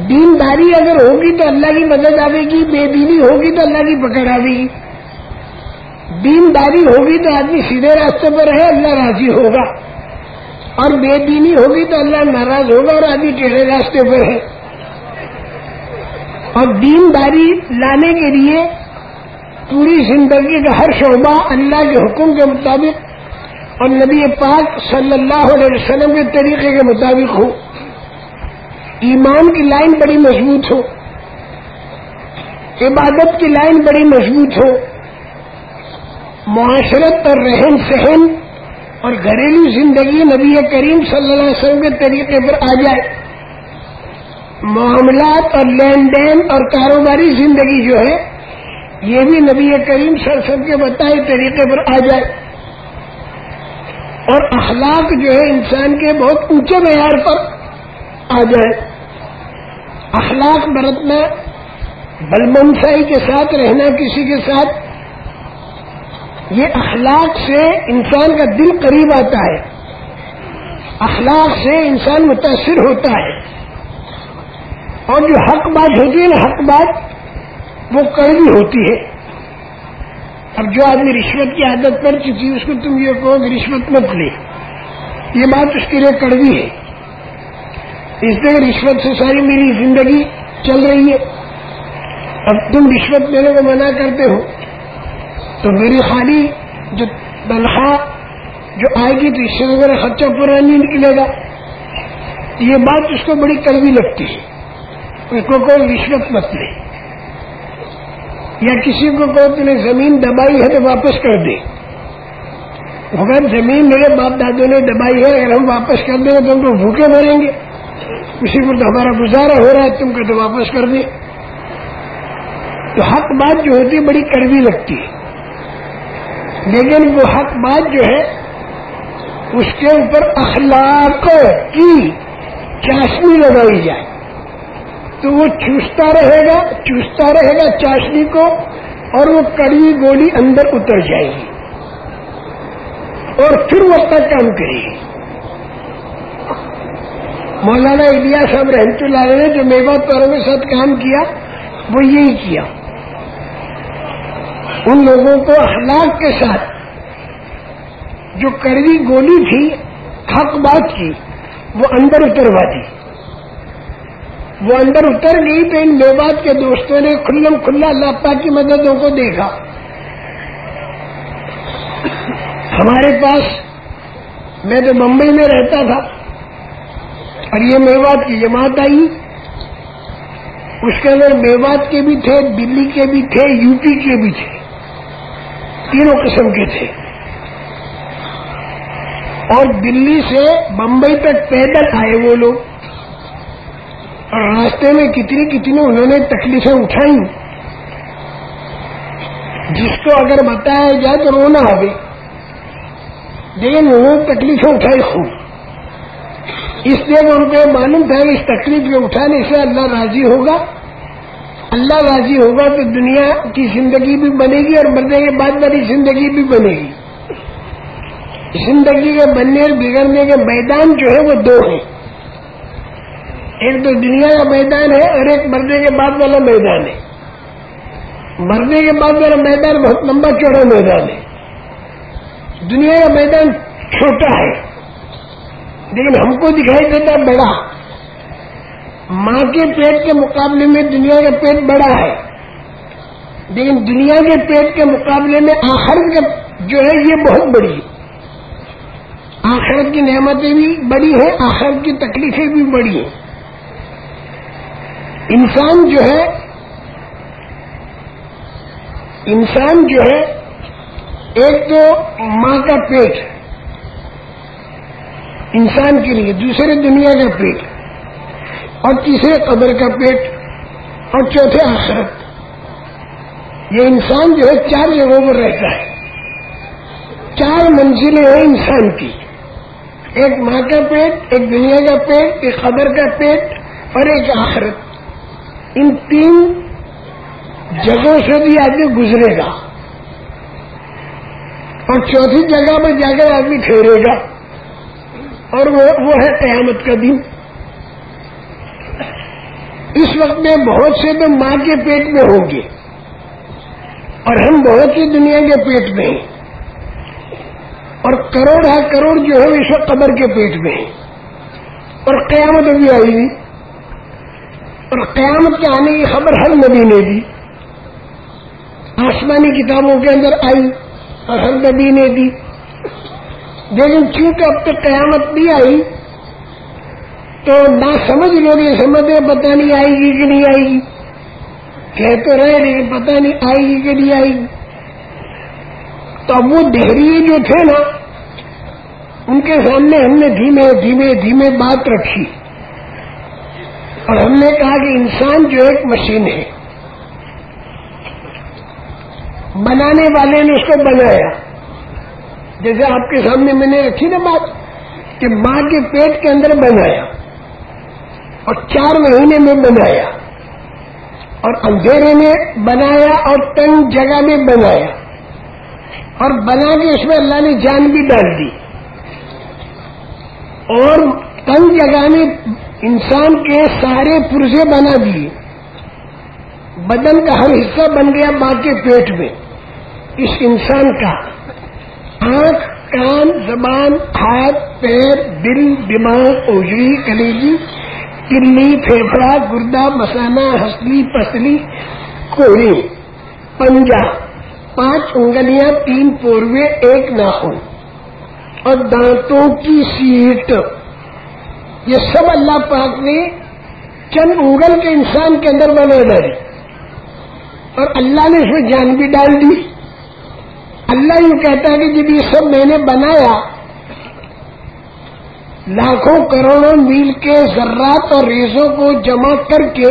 دینداری اگر ہوگی تو اللہ کی مدد آئے گی، بے دینی ہوگی تو اللہ کی پکڑ آئے گی۔ دینداری ہوگی تو آدمی سیدھے راستے پر ہے اللہ راضی ہوگا۔ اور بے دینی ہوگی تو اللہ ناراض ہوگا اور آدمی ٹیڑھے راستے پر ہے۔ اور دینداری لانے کے لیے پوری زندگی کا ہر شعبہ اللہ کے حکم کے مطابق اور نبی پاک صلی اللہ علیہ وسلم کے طریقے کے مطابق ہو۔ ایمان کی لائن بڑی مضبوط ہو۔ عبادت کی لائن بڑی مضبوط ہو۔ معاشرت اور رہن سہن اور گھریلو زندگی نبی کریم صلی اللہ علیہ وسلم کے طریقے پر آ جائے۔ معاملات اور لین دین اور کاروباری زندگی جو ہے، یہ بھی نبی کریم صلی اللہ علیہ وسلم کے بتائے طریقے پر آ جائے۔ اور اخلاق جو ہے انسان کے بہت اونچے معیار پر آ جائے۔ اخلاق برتنا بلمنسائی کے ساتھ رہنا کسی کے ساتھ، یہ اخلاق سے انسان کا دل قریب آتا ہے۔ اخلاق سے انسان متاثر ہوتا ہے۔ اور جو حق بات ہوتی ہے نا حق بات وہ کڑوی ہوتی ہے۔ اب جو آدمی رشوت کی عادت پڑ چکی اس کو تم یہ کہو کہ رشوت مت لے۔ یہ بات اس کے لیے کڑوی ہے۔ اس لیے رشوت سے ساری میری زندگی چل رہی ہے۔ اب تم رشوت لینے کو منع کرتے ہو، تو میری خالی جو تنخواہ جو آئے گی تو اس سے وغیرہ خرچہ پورا نہیں نکلے گا۔ یہ بات اس کو بڑی کڑوی لگتی ہے۔ اس کو کوئی رشوت مت لے۔ یا کسی کو کوئی تم نے زمین دبائی ہے تو واپس کر دے۔ اگر زمین میرے باپ دادوں نے دبائی ہے، اگر ہم واپس کر دیں گے تو ہم تو بھوکے مریں گے۔ کسی کو تو ہمارا گزارا ہو رہا ہے، تم کو تو واپس کر دیں۔ تو حق بات جو ہوتی ہے، بڑی کڑوی لگتی ہے۔ لیکن وہ حق بات جو ہے، اس کے اوپر اخلاق کی چاشنی لگائی جائے۔ تو وہ چوستا رہے گا، چوستا رہے گا چاشنی کو اور وہ کڑی گولی اندر اتر جائے گی۔ اور پھر وہ اپنا کام کرے گی۔ مولانا انڈیا صاحب رحمت اللہ نے جو میوات پاروں کے ساتھ کام کیا، وہ یہی کیا۔ ان لوگوں کو اخلاق کے ساتھ جو کڑوی گولی تھی، حق بات کی، وہ اندر اتروا دی۔ وہ اندر اتر گئی تو ان میوات کے دوستوں نے کھلم کھلا اللہ پاک کی مددوں کو دیکھا۔ ہمارے پاس میں تو ممبئی میں رہتا تھا اور یہ میوات کی جماعت آئی۔ اس کے اندر میوات کے بھی تھے، دلی کے بھی تھے، یو پی کے بھی تھے۔ تینوں قسم کے تھے۔ اور دلی سے بمبئی تک پیدل آئے وہ لوگ۔ راستے میں کتنی کتنی انہوں نے تکلیفیں اٹھائی جس کو اگر بتایا جائے تو رونا ہوگی لیکن انہوں نے تکلیفیں اٹھائی خوب۔ اس لیے ان کو معلوم تھا کہ اس تکلیف کے اٹھانے سے اللہ راضی ہوگا۔ اللہ راضی ہوگا تو دنیا کی زندگی بھی بنے گی اور مرنے کے بعد والی زندگی بھی بنے گی۔ زندگی کے بننے اور بگڑنے کے میدان جو ہے وہ دو ہیں۔ ایک تو دنیا کا میدان ہے اور ایک مرنے کے بعد والا میدان ہے۔ مرنے کے بعد والا میدان بہت لمبا چوڑا میدان ہے۔ دنیا کا میدان چھوٹا ہے۔ لیکن ہم کو دکھائی دیتا بڑا۔ ماں کے پیٹ کے مقابلے میں دنیا کا پیٹ بڑا ہے۔ لیکن دنیا کے پیٹ کے مقابلے میں آخر جو ہے یہ بہت بڑی ہے۔ آخرت کی نعمتیں بھی بڑی ہیں، آخرت کی تکلیفیں بھی بڑی ہیں۔ انسان جو ہے، انسان جو ہے، ایک تو ماں کا پیٹ انسان کے لیے دوسرے دنیا کا پیٹ۔ اور تیسرے قبر کا پیٹ۔ اور چوتھے آخرت۔ یہ انسان جو ہے، چار جگہوں پر رہتا ہے۔ چار منزلیں ہیں انسان کی۔ ایک ماں کا پیٹ، ایک دنیا کا پیٹ، ایک خبر کا پیٹ اور ایک آخرت۔ ان تین جگہوں سے بھی آدمی گزرے گا۔ اور چوتھی جگہ پر جا کر آدمی ٹھہرے گا۔ اور وہ ہے قیامت کا دن۔ اس وقت میں بہت سے تو ماں کے پیٹ میں ہوں گے۔ اور ہم بہت سی دنیا کے پیٹ میں ہیں۔ اور کروڑ ہے کروڑ جو ہے اس وقت قبر کے پیٹ میں ہیں۔ اور قیامت ابھی آئی گی۔ اور قیامت کے آنے کی خبر ہر نبی نے دی۔ آسمانی کتابوں کے اندر آئی اور ہر نبی نے دی۔ لیکن چونکہ اب تک قیامت نہیں آئی، تو نہ سمجھ لوگ یہ سمجھے پتہ نہیں آئے گی کہ نہیں آئے گی۔ کہہ تو رہے لیکن پتہ نہیں آئے گی کہ نہیں آئے گی۔ تو اب وہ دہری جو تھے نا، ان کے سامنے ہم نے دھیمے دھیمے دھیمے بات رکھی۔ اور ہم نے کہا کہ انسان جو ایک مشین ہے، بنانے والے نے اس کو بنایا۔ جیسے آپ کے سامنے میں نے رکھی نا بات، کہ ماں کے پیٹ کے اندر بنایا اور چار مہینے میں بنایا۔ اور اندھیرے میں بنایا اور تنگ جگہ میں بنایا۔ اور بنا کے اس میں اللہ نے جان بھی ڈال دی۔ اور تنگ جگہ میں انسان کے سارے پرزے بنا دیے۔ بدن کا ہر حصہ بن گیا ماں کے پیٹ میں۔ اس انسان کا آنکھ، کان، زبان، ہاتھ، پیر، دل، دماغ اوجری کلیجی کلی پھیپڑا گردہ، مسانہ ہسلی پسلی کوڑی پنجا پانچ انگلیاں، تین پوروے، ایک ناخن۔ اور دانتوں کی سیٹ یہ سب اللہ پاک نے چند انگل کے انسان کے اندر بنا ڈالی اور اللہ نے اس میں جان بھی ڈال دی۔ اللہ یوں کہتا ہے کہ جب یہ سب میں نے بنایا، لاکھوں کروڑوں میل کے ذرات اور ریزوں کو جمع کر کے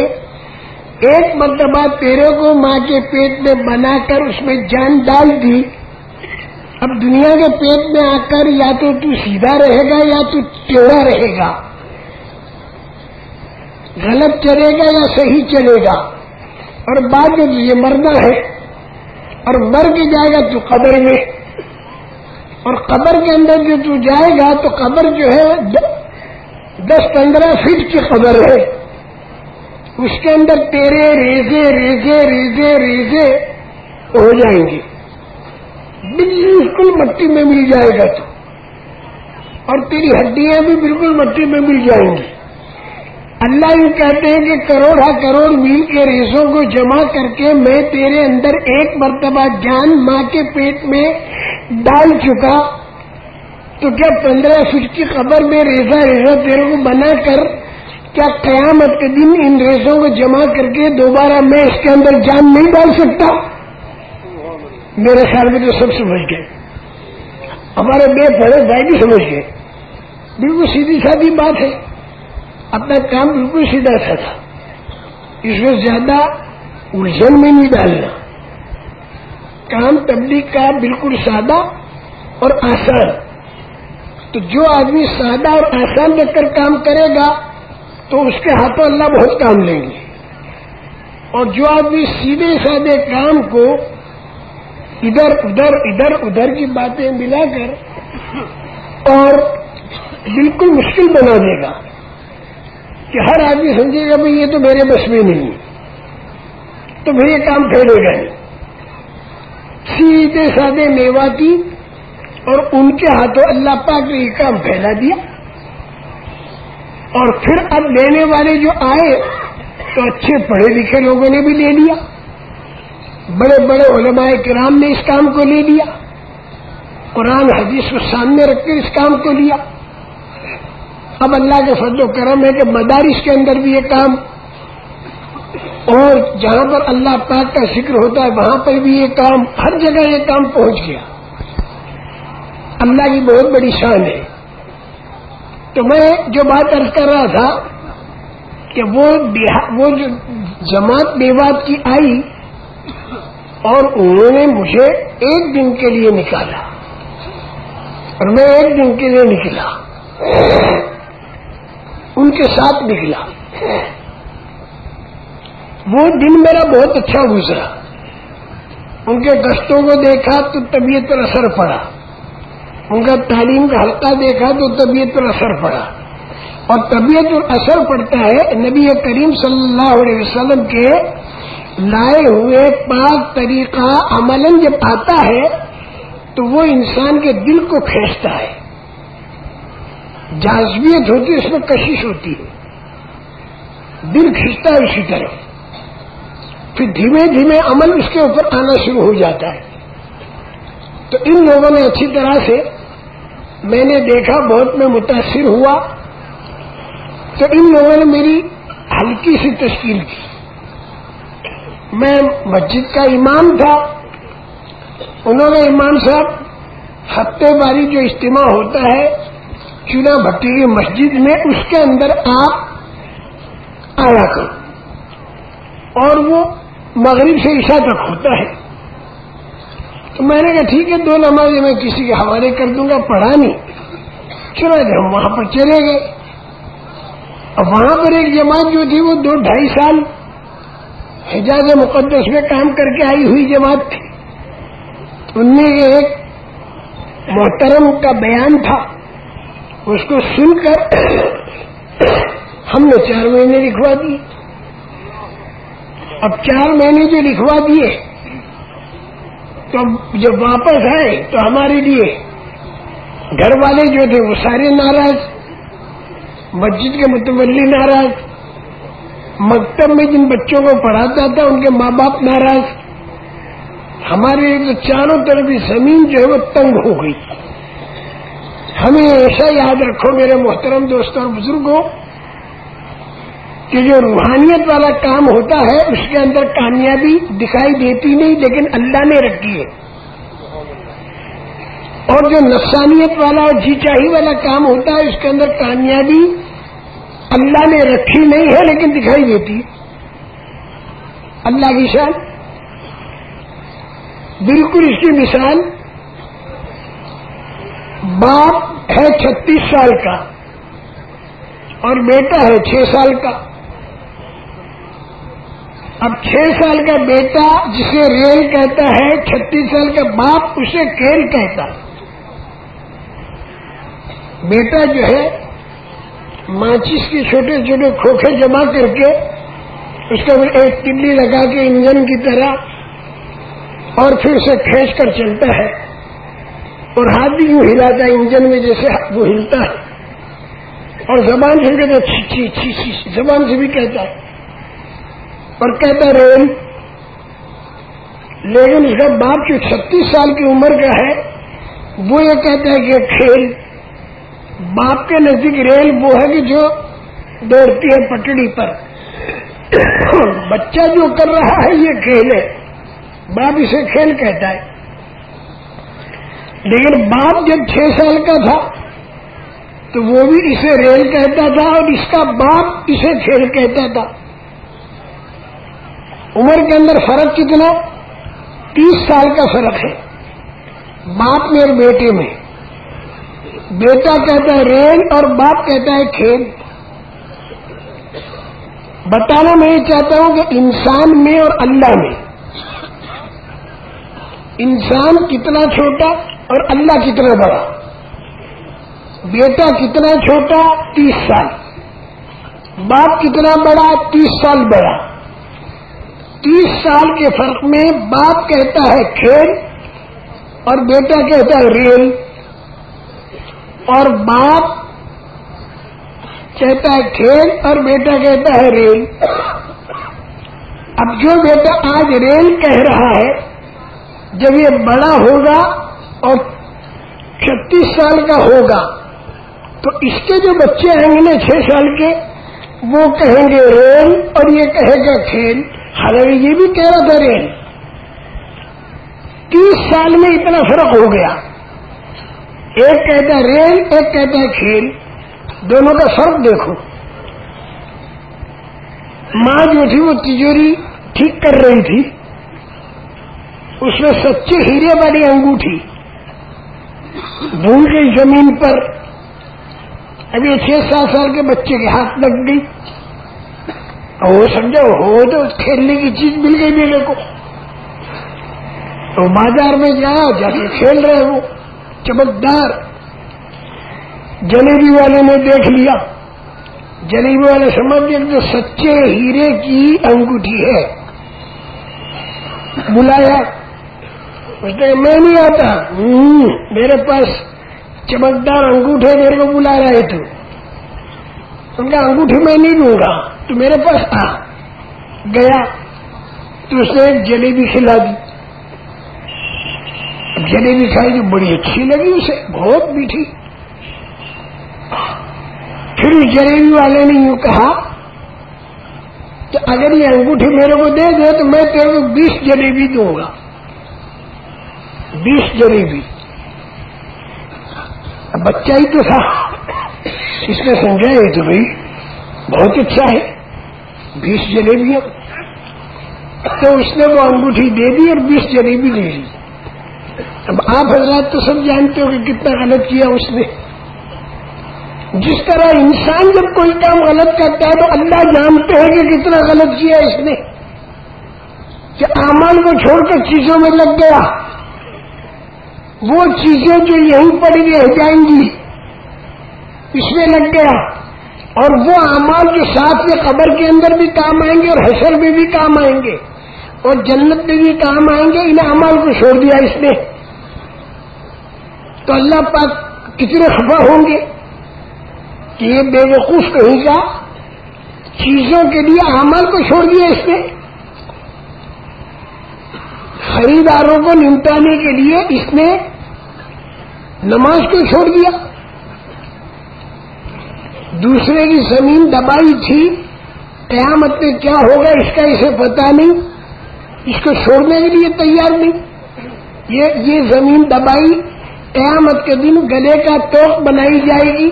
ایک مرتبہ تیرے کو ماں کے پیٹ میں بنا کر اس میں جان ڈال دی۔ اب دنیا کے پیٹ میں آ کر یا تو تو سیدھا رہے گا یا تو ٹیڑھا رہے گا۔ غلط چلے گا یا صحیح چلے گا؟ اور بعد میں یہ مرنا ہے، اور مر کے جائے گا تو قبر میں۔ اور قبر کے اندر جو تو جائے گا، تو قبر جو ہے دس پندرہ فٹ کی قبر ہے۔ اس کے اندر تیرے ریزے ریزے ریزے ریزے ہو جائیں گے۔ بالکل مٹی میں مل جائے گا تو۔ اور تیری ہڈیاں بھی بالکل مٹی میں مل جائیں گی۔ اللہ یہ کہتے ہیں کہ کروڑ کروڑ میل کے ریزوں کو جمع کر کے میں تیرے اندر ایک مرتبہ جان ماں کے پیٹ میں ڈال چکا۔ تو کیا پندرہ فٹ کی قبر میں ریزا ریزا تیرے کو بنا کر کیا قیامت کے دن ان ریزوں کو جمع کر کے دوبارہ میں اس کے اندر جان نہیں ڈال سکتا؟ میرے خیال میں تو سب سمجھ گئے۔ ہمارے بے پڑے بھائی بھی سمجھ گئے۔ بالکل سیدھی سادی بات ہے۔ اپنا کام بالکل سیدھا سا تھا۔ اس میں زیادہ الجھن میں نہیں ڈالنا۔ کام تبلیغ کا بالکل سادہ اور آسان۔ تو جو آدمی سادہ اور آسان رکھ کر کام کرے گا، تو اس کے ہاتھوں اللہ بہت کام لیں گے۔ اور جو آدمی سیدھے سادے کام کو ادھر ادھر ادھر ادھر کی باتیں ملا کر اور بالکل مشکل بنا دے گا۔ کہ ہر آدمی سمجھے گا بھائی یہ تو میرے بس میں نہیں تو پھر یہ کام پھیلے گا۔ نہیں سیدھے سادے میواتی اور ان کے ہاتھوں اللہ پاک نے یہ کام پھیلا دیا۔ اور پھر اب لینے والے جو آئے تو اچھے پڑھے لکھے لوگوں نے بھی لے لیا۔ بڑے بڑے علماء کرام نے اس کام کو لے لیا۔ قرآن حدیث کو سامنے رکھ کر اس کام کو لیا۔ اب اللہ کے فضل و کرم ہے کہ مدارس کے اندر بھی یہ کام اور جہاں پر اللہ پاک کا ذکر ہوتا ہے، وہاں پر بھی یہ کام، ہر جگہ یہ کام پہنچ گیا۔ اللہ کی بہت بڑی شان ہے۔ تو میں جو بات ارض کر رہا تھا کہ وہ وہ جو جماعت بیوات کی آئی اور انہوں نے مجھے ایک دن کے لیے نکالا۔ اور میں ایک دن کے لیے نکلا۔ ان کے ساتھ نکلا۔ وہ دن میرا بہت اچھا گزرا۔ ان کے گشتوں کو دیکھا تو طبیعت پر اثر پڑا۔ ان کا تعلیم کا حلقہ دیکھا تو طبیعت پر اثر پڑا۔ اور طبیعت پر اثر پڑتا ہے نبی کریم صلی اللہ علیہ وسلم کے لائے ہوئے پاک طریقہ عمل جب آتا ہے تو وہ انسان کے دل کو کھینچتا ہے۔ جازبیت ہوتی ہے، اس میں کشش ہوتی ہے۔ دل کھینچتا ہے اسی طرح۔ پھر دھیمے دھیمے عمل اس کے اوپر آنا شروع ہو جاتا ہے۔ تو ان لوگوں نے اچھی طرح سے، میں نے دیکھا، بہت میں متاثر ہوا۔ تو ان لوگوں نے میری ہلکی سی تشکیل کی۔ میں مسجد کا امام تھا۔ انہوں نے امام صاحب ہفتے باری جو اجتماع ہوتا ہے چنا بھٹی کی مسجد میں اس کے اندر آپ آیا کرو۔ اور وہ مغرب سے عشاء تک ہوتا ہے۔ تو میں نے کہا، ٹھیک ہے، دو نمازیں میں کسی کے حوالے کر دوں گا، پڑھا نہیں۔ چلا جب ہم وہاں پر چلے گئے۔ اور وہاں پر ایک جماعت جو تھی، وہ دو ڈھائی سال حجاز مقدس میں کام کر کے آئی ہوئی جماعت تھی۔ ان میں ایک محترم کا بیان تھا۔ اس کو سن کر ہم نے چار مہینے لکھوا دیے۔ اب چار مہینے جو لکھوا دیے، تو جب واپس آئے تو ہمارے لیے گھر والے جو تھے وہ سارے ناراض، مسجد کے متولی ناراض، مکتب میں جن بچوں کو پڑھاتا تھا ان کے ماں باپ ناراض۔ ہمارے لیے تو چاروں طرف زمین جو ہے وہ تنگ ہو گئی۔ ہمیں ایسا یاد رکھو میرے محترم دوستوں اور بزرگوں، کہ جو روحانیت والا کام ہوتا ہے، اس کے اندر کامیابی دکھائی دیتی نہیں، لیکن اللہ نے رکھی ہے۔ اور جو نفسانیت والا اور جی چاہی والا کام ہوتا ہے، اس کے اندر کامیابی اللہ نے رکھی نہیں ہے، لیکن دکھائی دیتی ہے۔ اللہ کی شان۔ بالکل اس کی مثال باپ ہے چھتیس سال کا اور بیٹا ہے چھ سال کا۔ اب چھ سال کا بیٹا جسے ریل کہتا ہے، چھتیس سال کا باپ اسے کھیل کہتا۔ بیٹا جو ہے، ماچس کے چھوٹے چھوٹے کھوکھے جمع کر کے اس کے اوپر ایک ٹلی لگا کے انجن کی طرح اور پھر اسے کھینچ کر چلتا ہے۔ اور ہاتھ بھی یوں ہلاتا ہے، انجن میں جیسے وہ ہلتا ہے۔ اور زبان سے کہتا ہے، چھی چھی چھی زبان سے بھی کہتا ہے۔ اور کہتا ہے ریل لیکن اس کا باپ جو چھتیس سال کی عمر کا ہے، وہ یہ کہتا ہے کہ کھیل، باپ کے نزدیک ریل وہ ہے کہ جو دوڑتی ہے پٹڑی پر۔ بچہ جو کر رہا ہے، یہ کھیل ہے۔ باپ اسے کھیل کہتا ہے۔ لیکن باپ جب چھ سال کا تھا، تو وہ بھی اسے ریل کہتا تھا اور اس کا باپ اسے کھیل کہتا تھا۔ عمر کے اندر فرق کتنا؟ تیس سال کا فرق ہے۔ باپ میں اور بیٹے میں۔ بیٹا کہتا ہے ریل اور باپ کہتا ہے کھیل۔ بتانا میں یہ چاہتا ہوں کہ انسان میں اور اللہ میں۔ انسان کتنا چھوٹا اور اللہ کتنا بڑا؟ بیٹا کتنا چھوٹا؟ تیس سال۔ باپ کتنا بڑا؟ تیس سال بڑا۔ تیس سال کے فرق میں باپ کہتا ہے کھیل اور بیٹا کہتا ہے ریل۔ اور باپ کہتا ہے کھیل اور بیٹا کہتا ہے ریل۔ اب جو بیٹا آج ریل کہہ رہا ہے، جب یہ بڑا ہوگا اور چھتیس سال کا ہوگا، تو اس کے جو بچے آئیں گے چھ سال کے، وہ کہیں گے ریل اور یہ کہے گا کھیل۔ حالانکہ یہ بھی کہہ رہا تھا ریل تیس سال میں اتنا فرق ہو گیا۔ ایک کہتا ہے ریل ایک کہتا ہے کھیل۔ دونوں کا فرق دیکھو۔ ماں جو تھی وہ تجوری ٹھیک کر رہی تھی۔ اس میں سچے ہیرے والی انگوٹھی۔ بھول گئی زمین پر ابھی چھ سات سال کے بچے کے ہاتھ لگ گئی۔ اور وہ سمجھا ہو تو کھیلنے کی چیز مل گئی میرے کو۔ تو بازار میں جا جا کے کھیل رہے وہ۔ چمکدار۔ جلیبی والے نے دیکھ لیا۔ جلیبی والے سمجھ گئے جو سچے ہیرے کی انگوٹھی ہے۔ بلایا اس نے میں نہیں آتا۔ میرے پاس چمکدار انگوٹھے میرے کو بلا رہے تو۔ ان کا انگوٹھی میں نہیں دوں گا، تو میرے پاس آ۔ گیا، تو اس نے ایک جلیبی کھلا دی۔ جلیبی کھائی جو بڑی اچھی لگی اسے، بہت میٹھی۔ پھر اس جلیبی والے نے یوں کہا کہ اگر یہ انگوٹھی میرے کو دے دے تو میں تیرے کو بیس جلیبی دوں گا۔ بیس جلیبی۔ بچہ ہی تو تھا۔ اس نے سمجھا یہ تو بھائی، بہت اچھا ہے۔ بیس جلیبیاں تو اس نے وہ انگوٹھی دے دی اور بیس جلیبی دے دی اب آپ حضرات تو سب جانتے ہو کہ کتنا غلط کیا اس نے۔ جس طرح انسان جب کوئی کام غلط کرتا ہے تو اللہ جانتے ہیں کہ کتنا غلط کیا اس نے۔ کہ امان کو چھوڑ کر چیزوں میں لگ گیا۔ وہ چیزیں جو یہیں پڑی رہ جائیں گی، اس میں لگ گیا۔ اور وہ امال جو ساتھ میں قبر کے اندر بھی کام آئیں گے اور حسر میں بھی کام آئیں گے، اور جنت میں بھی کام آئیں گے، ان امال کو چھوڑ دیا اس نے۔ تو اللہ پاک کتنے خفا ہوں گے کہ یہ بے وقوف کہیں گا۔ چیزوں کے لیے عمل کو چھوڑ دیا اس نے۔ خریداروں کو نمٹانے کے لیے اس نے نماز کو چھوڑ دیا؟ دوسرے کی زمین دبائی تھی، قیامت میں کیا ہوگا اس کا اسے پتا نہیں، اس کو چھوڑنے کے لیے تیار نہیں۔ یہ زمین دبائی قیامت کے دن گلے کا توق بنائی جائے گی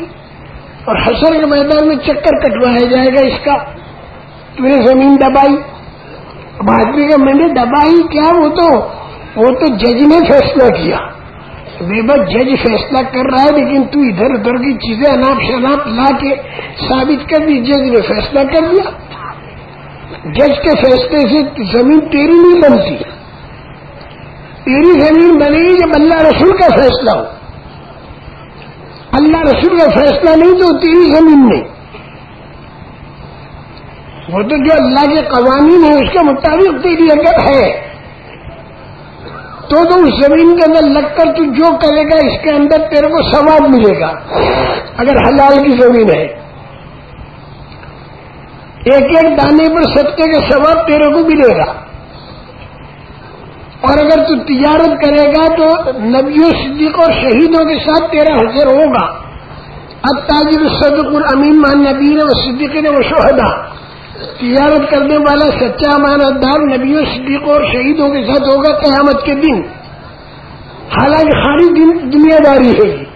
اور حسر کے میدان میں چکر کٹوایا جائے گا اس کا۔ تو نے زمین دبائی۔ اب آدمی کا میں نے دبائی کیا، وہ تو وہ تو جج نے فیصلہ کیا۔ بے بس جج فیصلہ کر رہا ہے، لیکن تو ادھر ادھر کی چیزیں اناپ شناپ لا کے ثابت کر دی، جج نے فیصلہ کر دیا۔ جج کے فیصلے سے زمین تیری نہیں بنتی۔ تیری زمین بنے گی جب اللہ رسول کا فیصلہ ہو۔ اللہ رسول کا فیصلہ نہیں تو تیری زمین نہیں۔ وہ تو جو اللہ کے قوانین ہیں، اس کے مطابق تیری اگر ہے۔ تو تو اس زمین کے اندر لگ کر تو جو کرے گا، اس کے اندر تیرے کو ثواب ملے گا۔ اگر حلال کی زمین ہے۔ ایک ایک دانے پر ستے کا ثواب تیرے کو ملے گا۔ اور اگر تو تجارت کرے گا تو نبیوں، صدیق اور شہیدوں کے ساتھ تیرا حضر ہوگا۔ اب تاجر صدق الامین مان نبی نے وہ صدیقی نے وہ شہدا تجارت کرنے والا سچا امانت دار نبیوں، صدیقوں اور شہیدوں کے ساتھ ہوگا قیامت کے دن۔ حالانکہ خالی دنیا داری ہے۔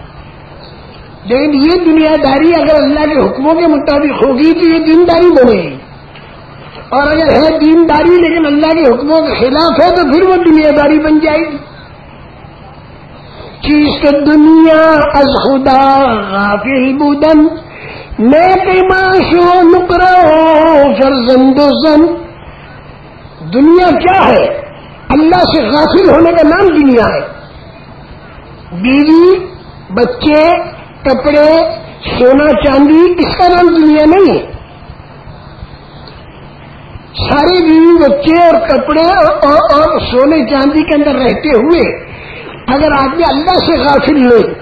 لیکن یہ دنیا داری اگر اللہ کے حکموں کے مطابق ہوگی تو یہ دینداری بنے۔ گی اور اگر ہے دینداری لیکن اللہ کے حکموں کے خلاف ہے تو پھر وہ دنیا داری بن جائے گی۔ چیز دنیا از خدا غافل بودن۔ میں پیماشو نکرا فرزند زن دنیا کیا ہے؟ اللہ سے غافل ہونے کا نام دنیا ہے۔ بیوی، بچے، کپڑے، سونا، چاندی، اس کا نام دنیا نہیں ہے۔ سارے بیوی، بچے اور کپڑے اور سونے، چاندی کے اندر رہتے ہوئے اگر آدمی اللہ سے غافل لے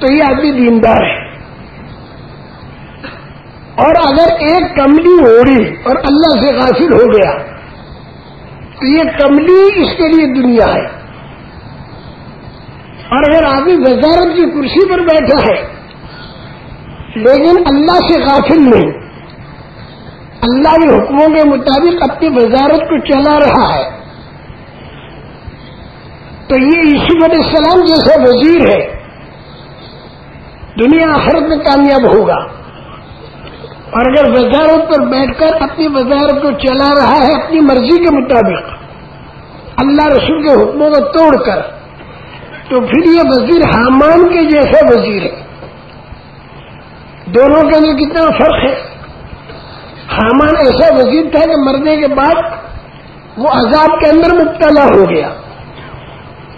تو یہ آدمی دیندار ہے۔ اور اگر ایک کملی اوڑی اور اللہ سے غافل ہو گیا، تو یہ کملی اس کے لیے دنیا ہے۔ اور اگر آدمی وزارت کی کرسی پر بیٹھا ہے، لیکن اللہ سے غافل نہیں، اللہ کے حکموں کے مطابق اپنی وزارت کو چلا رہا ہے۔ تو یہ یوسف علیہ السلام جیسا وزیر ہے، دنیا آخرت میں کامیاب ہوگا۔ اور اگر وزارت پر بیٹھ کر اپنی وزارت کو چلا رہا ہے، اپنی مرضی کے مطابق، اللہ رسول کے حکموں کو توڑ کر، تو پھر یہ وزیر حامان کے جیسا وزیر ہے۔ دونوں کے اندر کتنا فرق ہے۔ حامان ایسا وزیر تھا کہ مرنے کے بعد وہ عذاب کے اندر مبتلا ہو گیا۔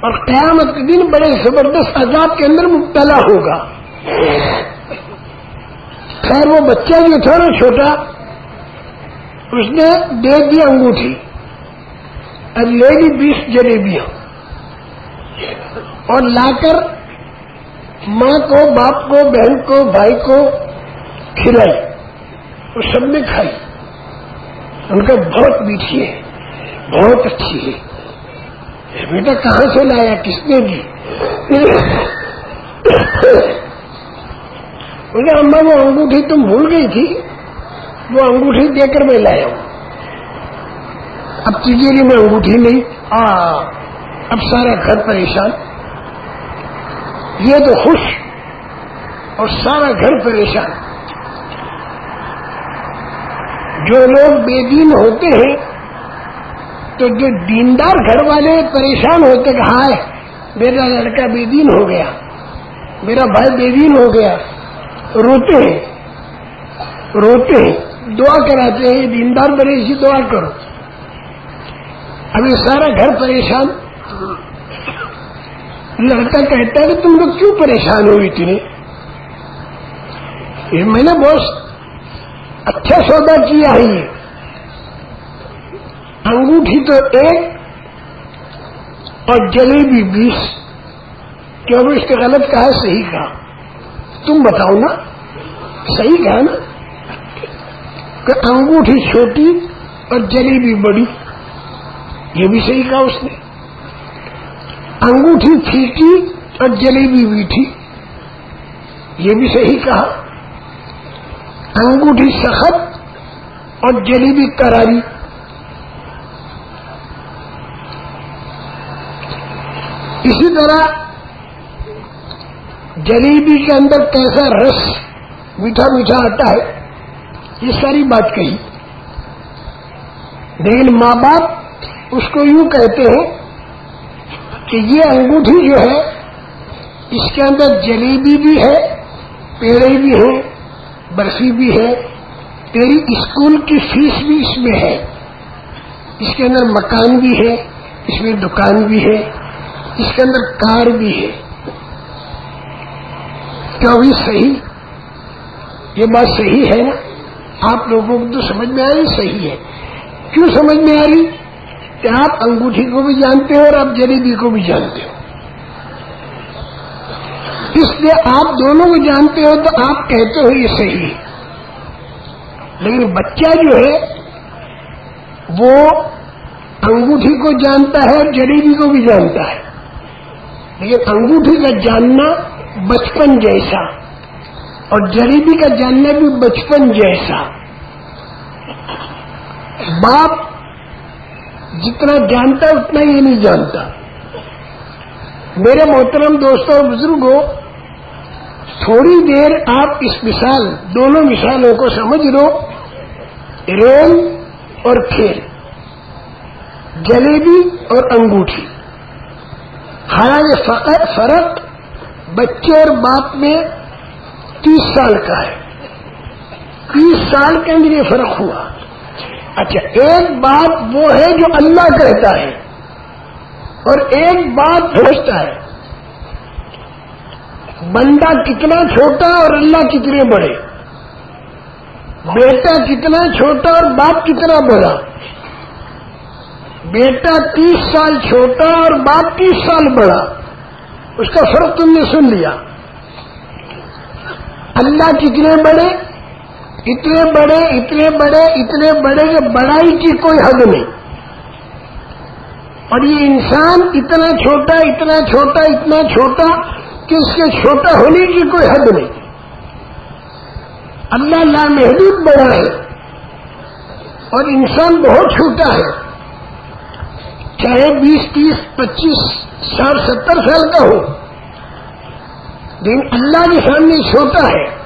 اور قیامت کے دن بڑے زبردست عذاب کے اندر مبتلا ہوگا۔ خیر، وہ بچہ جو تھا نا چھوٹا، اس نے دے دی انگوٹھی، اور لے لی بیس جلیبیاں، اور لا کر ماں کو، باپ کو، بہن کو، بھائی کو کھلائی وہ سب نے کھائی۔ ان کا بہت میٹھی ہے، بہت اچھی ہے۔ بیٹا، کہاں سے لایا؟ کس نے دی؟ بولے اما وہ انگوٹھی تم بھول گئی تھی وہ انگوٹھی دے کر میں لایا ہوں۔ اب تجیری میں انگوٹھی نہیں اب سارا گھر پریشان۔ یہ تو خوش اور سارا گھر پریشان۔ جو لوگ بے دین ہوتے ہیں تو جو دیندار گھر والے پریشان ہوتے کہ ہائے میرا لڑکا بے دین ہو گیا میرا بھائی بے دین ہو گیا۔ روتے ہیں۔ روتے ہیں۔ دعا کراتے ہیں، دیندار بنے اسی دعا کرو۔ ابھی سارا گھر پریشان۔ لڑکا کہتا ہے کہ تم لوگ کیوں پریشان ہوئی اتنے؟ میں نے بہت اچھا سودا کیا ہے۔ یہ انگوٹھی تو ایک اور جلیبی بیس۔ کیوں؟ اس کے غلط کہا، صحیح کہا۔ تم بتاؤ نا، صحیح کہا نا؟ کہ انگوٹھی چھوٹی اور جلیبی بڑی، یہ بھی صحیح کہا اس نے۔ انگوٹھی پھیکی اور جلیبی میٹھی، یہ بھی صحیح کہا۔ انگوٹھی سخت اور جلیبی کراری۔ اسی طرح جلیبی کے اندر کیسا رس میٹھا میٹھا آتا ہے، یہ ساری بات کہی۔ لیکن ماں باپ اس کو یوں کہتے ہیں کہ یہ انگوٹھی جو ہے، اس کے اندر جلیبی بھی ہے، پیڑے بھی ہیں، برفی بھی ہے۔ تیری اسکول کی فیس بھی اس میں ہے۔ اس کے اندر مکان بھی ہے، اس میں دکان بھی ہے۔ اس کے اندر کار بھی ہے۔ کیا صحیح؟ یہ بات صحیح ہے؟ نا آپ لوگوں کو تو سمجھ میں آ رہی صحیح ہے۔ کیوں سمجھ میں آ رہی؟ کہ آپ انگوٹھی کو بھی جانتے ہو اور آپ جلیبی کو بھی جانتے ہو۔ اس لیے آپ دونوں کو جانتے ہو تو آپ کہتے ہو یہ صحیح ہے۔ لیکن بچہ جو ہے، وہ انگوٹھی کو جانتا ہے اور جلیبی کو بھی جانتا ہے۔ لیکن انگوٹھی کا جاننا بچپن جیسا اور جلیبی کا جاننا بھی بچپن جیسا باپ جتنا جانتا اتنا یہ نہیں جانتا میرے محترم دوستوں اور بزرگوں، تھوڑی دیر آپ اس مثال، دونوں مثالوں کو سمجھ لو ریل اور کھیل، جلیبی اور انگوٹھی۔ حالانکہ فرق بچے اور باپ میں تیس سال کا ہے۔ تیس سال کے اندر یہ فرق ہوا۔ اچھا ایک بات وہ ہے جو اللہ کہتا ہے اور ایک بات سوچتا ہے۔ بندہ کتنا چھوٹا اور اللہ کتنے بڑے۔ بیٹا کتنا چھوٹا اور باپ کتنا بڑا۔ بیٹا تیس سال چھوٹا اور باپ تیس سال بڑا۔ اس کا فرق تم نے سن لیا۔ اللہ کتنے بڑے، اتنے بڑے اتنے بڑے اتنے بڑے کہ بڑائی کی کوئی حد نہیں۔ اور یہ انسان اتنا چھوٹا اتنا چھوٹا اتنا چھوٹا کہ اس کے چھوٹا ہونے کی کوئی حد نہیں۔ اللہ لامحدود بڑا ہے اور انسان بہت چھوٹا ہے۔ چاہے بیس، تیس، پچیس ساٹھ ستر سال کا ہو لیکن اللہ کے سامنے چھوٹا ہے۔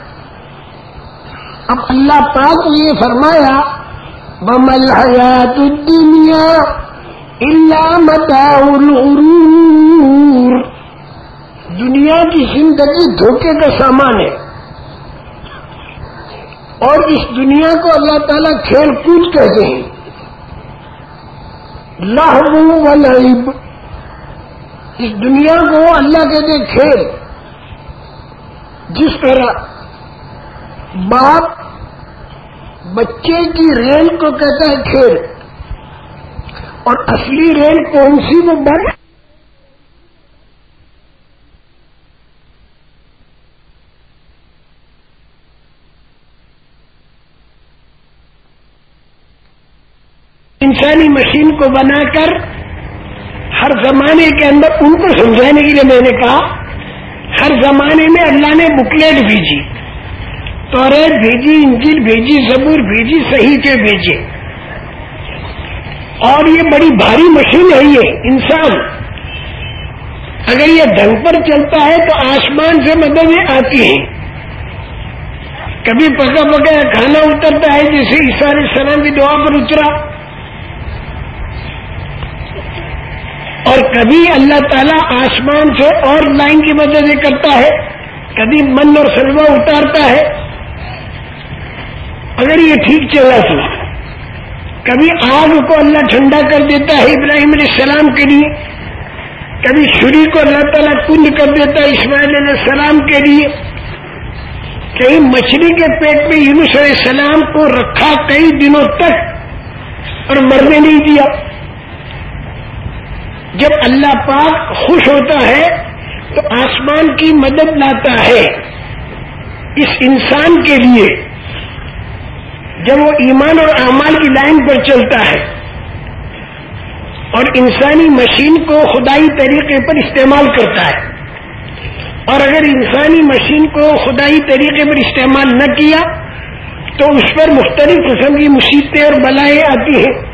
اب اللہ پاک نے یہ فرمایا بمل حیات الدنیا اللہ متاور دنیا کی زندگی دھوکے کا سامان ہے۔ اور اس دنیا کو اللہ تعالیٰ کھیل کود کہتے ہیں۔ لاہو و لعب اس دنیا کو اللہ کہتے کھیل۔ جس طرح باپ بچے کی ریل کو کہتا ہے کھیل، اور اصلی ریل کون سی وہ بڑھ۔ انسانی مشین کو بنا کر ہر زمانے کے اندر ان کو سمجھانے کے لیے میں نے کہا، ہر زمانے میں اللہ نے بکلیٹ بھیجی۔ توریت بھیجی انجل بھیجی، زبور بھیجی صحیح کے بھیجے۔ اور یہ بڑی بھاری مشین ہے یہ، انسان۔ اگر یہ ڈھنگ پر چلتا ہے تو آسمان سے مددیں آتی ہیں۔ کبھی پکا پکا کھانا اترتا ہے جیسے علیہ السلام کی دعا پر اترا۔ اور کبھی اللہ تعالیٰ آسمان سے اور لائن کی مددیں کرتا ہے، کبھی من اور سلوا اتارتا ہے۔ اگر یہ ٹھیک چلا تو، کبھی آگ کو اللہ ٹھنڈا کر دیتا ہے ابراہیم علیہ السلام کے لیے، کبھی چھری کو اللہ تعالیٰ کنڈ کر دیتا ہے اسماعیل علیہ السلام کے لیے۔ کہیں مچھلی کے پیٹ میں یونس علیہ السلام کو رکھا کئی دنوں تک اور مرنے نہیں دیا۔ جب اللہ پاک خوش ہوتا ہے تو آسمان کی مدد لاتا ہے۔ اس انسان کے لیے جب وہ ایمان اور اعمال کی لائن پر چلتا ہے اور انسانی مشین کو خدائی طریقے پر استعمال کرتا ہے اور اگر انسانی مشین کو خدائی طریقے پر استعمال نہ کیا تو اس پر مختلف قسم کی مصیبتیں اور بلائیں آتی ہیں۔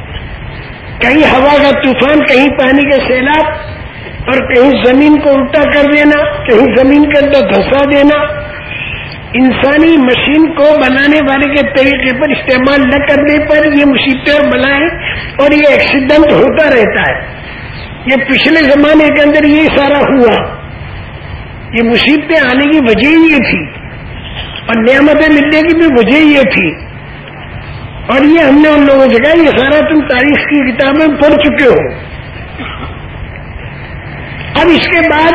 کہیں ہوا کا طوفان، کہیں پانی کا سیلاب، اور کہیں زمین کو الٹا کر دینا، کہیں زمین کے اندر دھسا دینا۔ انسانی مشین کو بنانے والے کے طریقے پر استعمال نہ کرنے پر یہ مصیبتیں اور بلائیں اور یہ ایکسیڈنٹ ہوتا رہتا ہے۔ یہ پچھلے زمانے کے اندر یہ سارا ہوا۔ یہ مصیبتیں آنے کی وجہ یہ تھی۔ اور نعمتیں ملنے کی بھی وجہ یہ تھی۔ اور یہ ہم نے ان لوگوں سے کہا، یہ سارا تم تاریخ کی کتابیں پڑھ چکے ہو۔ اب اس کے بعد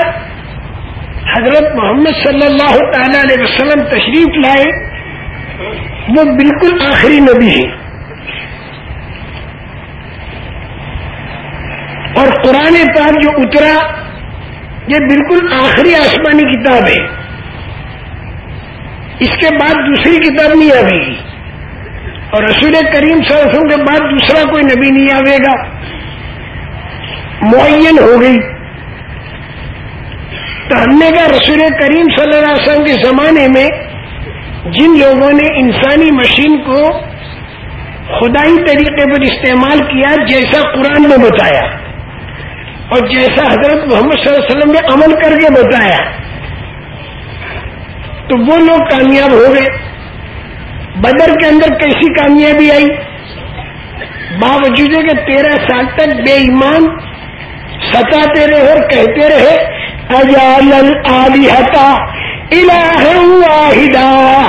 حضرت محمد صلی اللہ تعالی علیہ وسلم تشریف لائے۔ وہ بالکل آخری نبی ہے اور قرآن پاک جو اترا، یہ بالکل آخری آسمانی کتاب ہے۔ اس کے بعد دوسری کتاب نہیں آئے گی۔ اور رسول کریم صلی اللہ علیہ وسلم کے بعد دوسرا کوئی نبی نہیں آئے گا۔ معین ہو گئی۔ تو ہم نے کہا رسول کریم صلی اللہ علیہ وسلم کے زمانے میں جن لوگوں نے انسانی مشین کو خدائی طریقے پر استعمال کیا جیسا قرآن میں بتایا اور جیسا حضرت محمد صلی اللہ علیہ وسلم نے عمل کر کے بتایا، تو وہ لوگ کامیاب ہو گئے۔ بدر کے اندر کیسی کامیابی آئی؟ باوجود کہ تیرہ سال تک بے ایمان ستاتے رہے اور کہتے رہے اجال آلیہتا الہ واحدہ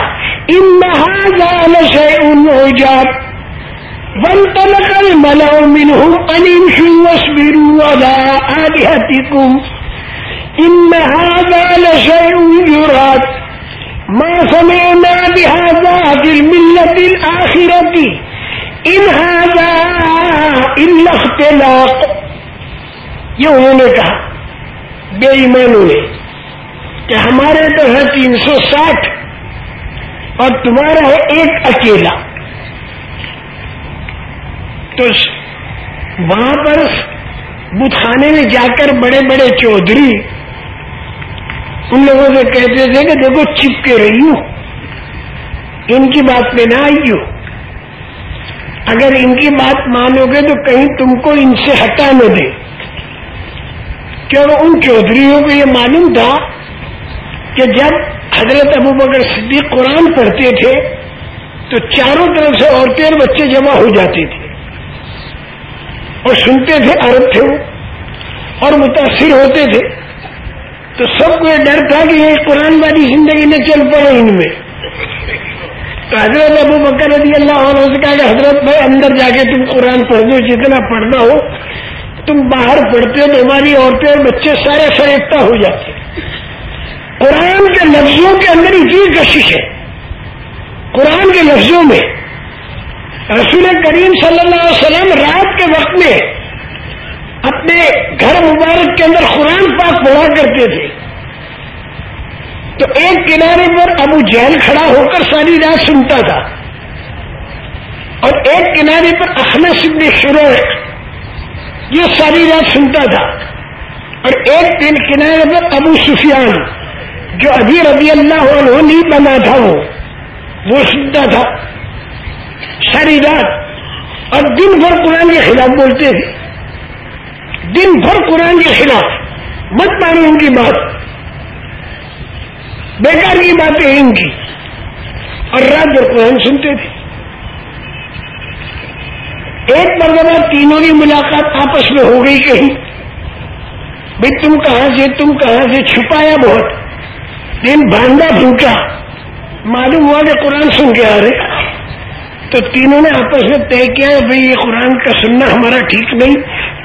انہا جال شیئن عجاب۔ وانطلق الملع منهم ان امشوا واصبروا على آلهتكم ان هذا لشيء يراد ما سمعنا بهذا في الملة الآخرة. إن هذا إلا اختلاق. یہ انہوں نے کہا، بے ایمانوں نے، کہ ہمارے تو ہے تین سو ساٹھ اور تمہارا ہے ایک اکیلا۔ تو وہاں پر بتخانے میں جا کر بڑے بڑے چودھری ان لوگوں سے کہتے تھے کہ دیکھو چپ کے رہی ہوں ان کی بات پہ نہ آئی ہو۔ اگر ان کی بات مانو گے تو کہیں تم کو ان سے ہٹا نہ دے۔ کیوں؟ ان چودھریوں کو یہ معلوم تھا کہ جب حضرت ابو بکر صدیق قرآن پڑھتے تھے تو چاروں طرف سے عورتیں اور بچے جمع ہو جاتے تھے۔ اور سنتے تھے، عرب تھے وہ، اور متاثر ہوتے تھے۔ تو سب کو یہ ڈر تھا کہ یہ قرآن والی زندگی نہ چل پڑے ان میں۔ تو حضرت ابو بکر رضی اللہ عنہ سے کہا کہ حضرت بھائی اندر جا کے تم قرآن پڑھ دو جتنا پڑھنا ہو، تم باہر پڑھتے ہو تو ہماری عورتیں اور بچے سارے فریفتہ ہو جاتے قرآن کے لفظوں کے اندر اتنی کشش ہے۔ قرآن کے لفظوں میں رسول کریم صلی اللہ علیہ وسلم رات کے وقت میں اپنے گھر مبارک کے اندر قرآن پاک پڑھا کرتے تھے۔ تو ایک کنارے پر ابو جہل کھڑا ہو کر ساری رات سنتا تھا۔ اور ایک کنارے پر اخلاص ابن شروع یہ ساری رات سنتا تھا۔ اور ایک دن کنارے پر ابو سفیان، جو ابھی رضی اللہ عنہ نہیں بنا تھا وہ وہ سنتا تھا۔ ساری رات۔ اور دن بھر قرآن کے خلاف بولتے تھے۔ دن بھر قرآن کے خلاف مت مانو ان کی بات۔ بیکار کی باتیں ان کی۔ اور رات بھر قرآن سنتے تھے۔ ایک مرتبہ تینوں کی ملاقات آپس میں ہو گئی کہیں۔ بھائی تم کہاں سے، تم کہاں سے؟ چھپایا بہت۔ دن بھانڈا بھوکا۔ معلوم ہوا کہ قرآن سن کے آ رہے۔ تو تینوں نے آپس میں طے کیا ہے بھائی یہ قرآن کا سننا ہمارا ٹھیک نہیں،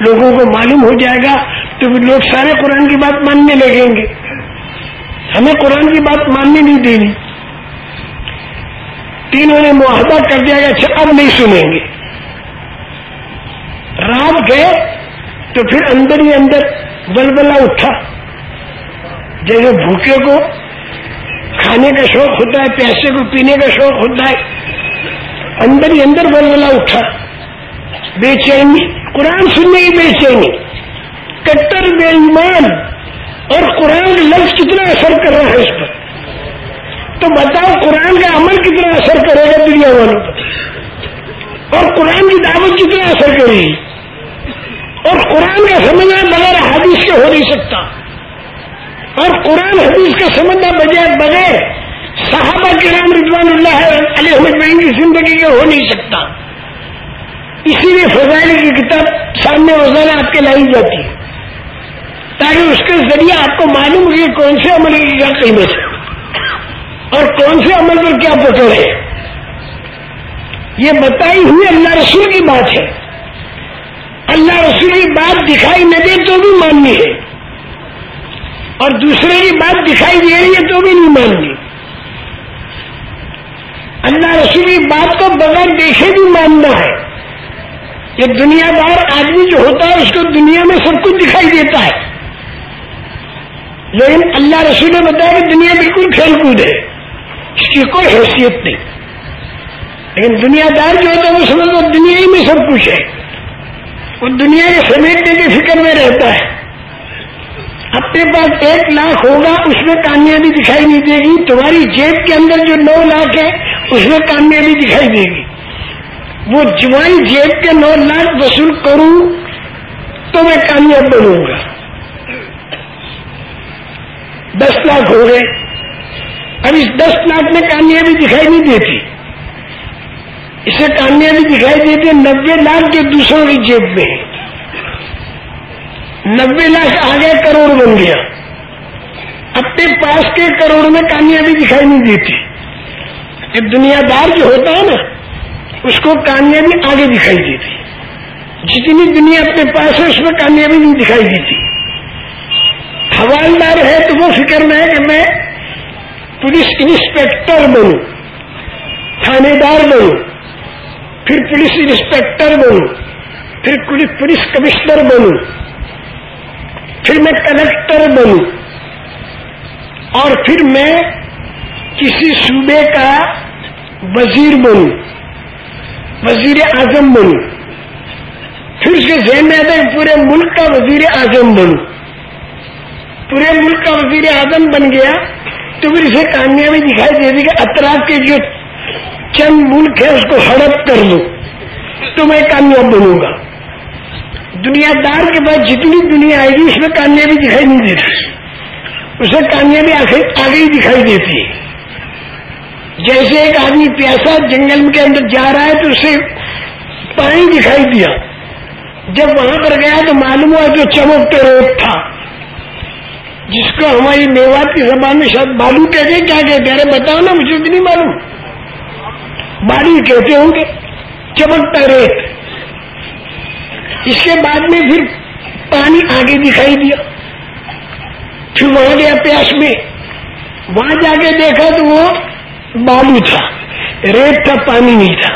لوگوں کو معلوم ہو جائے گا، تو لوگ سارے قرآن کی بات ماننے لگیں گے۔ ہمیں قرآن کی بات ماننے نہیں دینی۔ تینوں نے معاہدہ کر دیا کہ اچھا اب نہیں سنیں گے۔ رات گئے، تو پھر اندر ہی اندر بلبلا اٹھا۔ جیسے بھوکے کو کھانے کا شوق ہوتا ہے پیسے کو پینے کا شوق ہوتا ہے اندر ہی اندر بلبلا اٹھا۔ بے چینی قرآن سننے کی بے چینی کٹر بے ایمان۔ اور قرآن لفظ کتنا اثر کر رہا ہے اس پر۔ تو بتاؤ قرآن کا عمل کتنا اثر کرے گا دنیا والوں پر۔ اور قرآن کی دعوت کتنا اثر کرے گی۔ اور قرآن کا سمجھنا بغیر حدیث کے ہو نہیں سکتا۔ اور قرآن حدیث کا سمجھنا بجائے بغیر صحابہ کے رضوان اللہ علیہ احمد کی زندگی کے ہو نہیں سکتا۔ اسی لیے فضائل کی کتاب سامنے روزانہ آپ کے لائی جاتی ہے۔ تاکہ اس کے ذریعے آپ کو معلوم ہو کہ کون سے عمل کی کیا قیمت ہے۔ اور کون سے عمل پر کیا پکڑ ہے یہ بتائی ہوئی اللہ رسول کی بات ہے۔ اللہ رسول کی بات دکھائی نہ دے تو بھی ماننی ہے۔ اور دوسرے کی بات دکھائی دے رہی ہے تو بھی نہیں ماننی۔ اللہ رسول کی بات کو بغیر دیکھے بھی ماننا ہے۔ یہ دنیا دار آدمی جو ہوتا ہے، اس کو دنیا میں سب کچھ دکھائی دیتا ہے۔ لیکن اللہ رسول نے بتایا کہ دنیا بالکل کھیل کود ہے۔ اس کی کوئی حیثیت نہیں۔ لیکن دنیا دار جو ہوتا ہے، وہ سمجھتا دنیا ہی میں سب کچھ ہے۔ وہ دنیا کے سمیٹنے کی فکر میں رہتا ہے۔ اپنے پاس ایک لاکھ ہوگا، اس میں کامیابی دکھائی نہیں دے گی۔ تمہاری جیب کے اندر جو نو لاکھ ہے، اس میں کامیابی دکھائی دے گی۔ وہ جمائی جیب کے نو لاکھ وصول کروں تو میں کامیاب بنوں گا۔ دس لاکھ ہو گئے۔ اب اس دس لاکھ میں کامیابی دکھائی نہیں دیتی۔ اسے کامیابی دکھائی دیتی نبے لاکھ جو دوسروں کی جیب میں ہے۔ نبے لاکھ آگے کروڑ بن گیا۔ اپنے پاس کے کروڑ میں کامیابی دکھائی نہیں دیتی۔ ایک دنیا دار جو ہوتا ہے نا، اس کو کامیابی آگے دکھائی دیتی۔ جتنی دنیا اپنے پاس ہے، اس میں کامیابی نہیں دکھائی دیتی۔ حوالدار ہے تو وہ فکر میں ہے کہ میں پولیس انسپیکٹر بنوں، تھانے دار بنوں، پھر پولیس انسپیکٹر بنوں، پھر پولیس کمشنر بنوں۔ پھر میں کلکٹر بنوں اور پھر میں کسی صوبے کا وزیر بنوں، وزیر اعظم بنوں۔ پھر اس کے ذہن میں آتا ہے پورے ملک کا وزیر اعظم بنوں۔ پورے ملک کا وزیر اعظم بن گیا تو پھر اسے کامیابی دکھائی دے دی کہ اطراف کے جو چند ملک ہے اس کو ہڑپ کر لوں تو میں کامیاب بنوں گا۔ دنیا دار کے بعد جتنی دنیا آئے گی، اس میں کامیابی دکھائی نہیں دیتی اسے کامیابی آگے ہی دکھائی دیتی ہے۔ جیسے ایک آدمی پیاسا جنگل کے اندر جا رہا ہے تو اسے پانی دکھائی دیا۔ جب وہاں پر گیا تو معلوم ہوا جو چمک کے روپ تھا۔ جس کو ہماری میوات کی زبان میں شاید بالو کہتے ہیں کیا کہتے ہیں بتاؤ نا، مجھے بھی نہیں معلوم۔ بالی کہتے ہوں گے، چمکتا ریت اس کے بعد میں پھر پانی آگے دکھائی دیا۔ پھر وہاں گیا پیاس میں۔ وہاں جا کے دیکھا تو وہ بالو تھا۔ ریت تھا، پانی نہیں تھا۔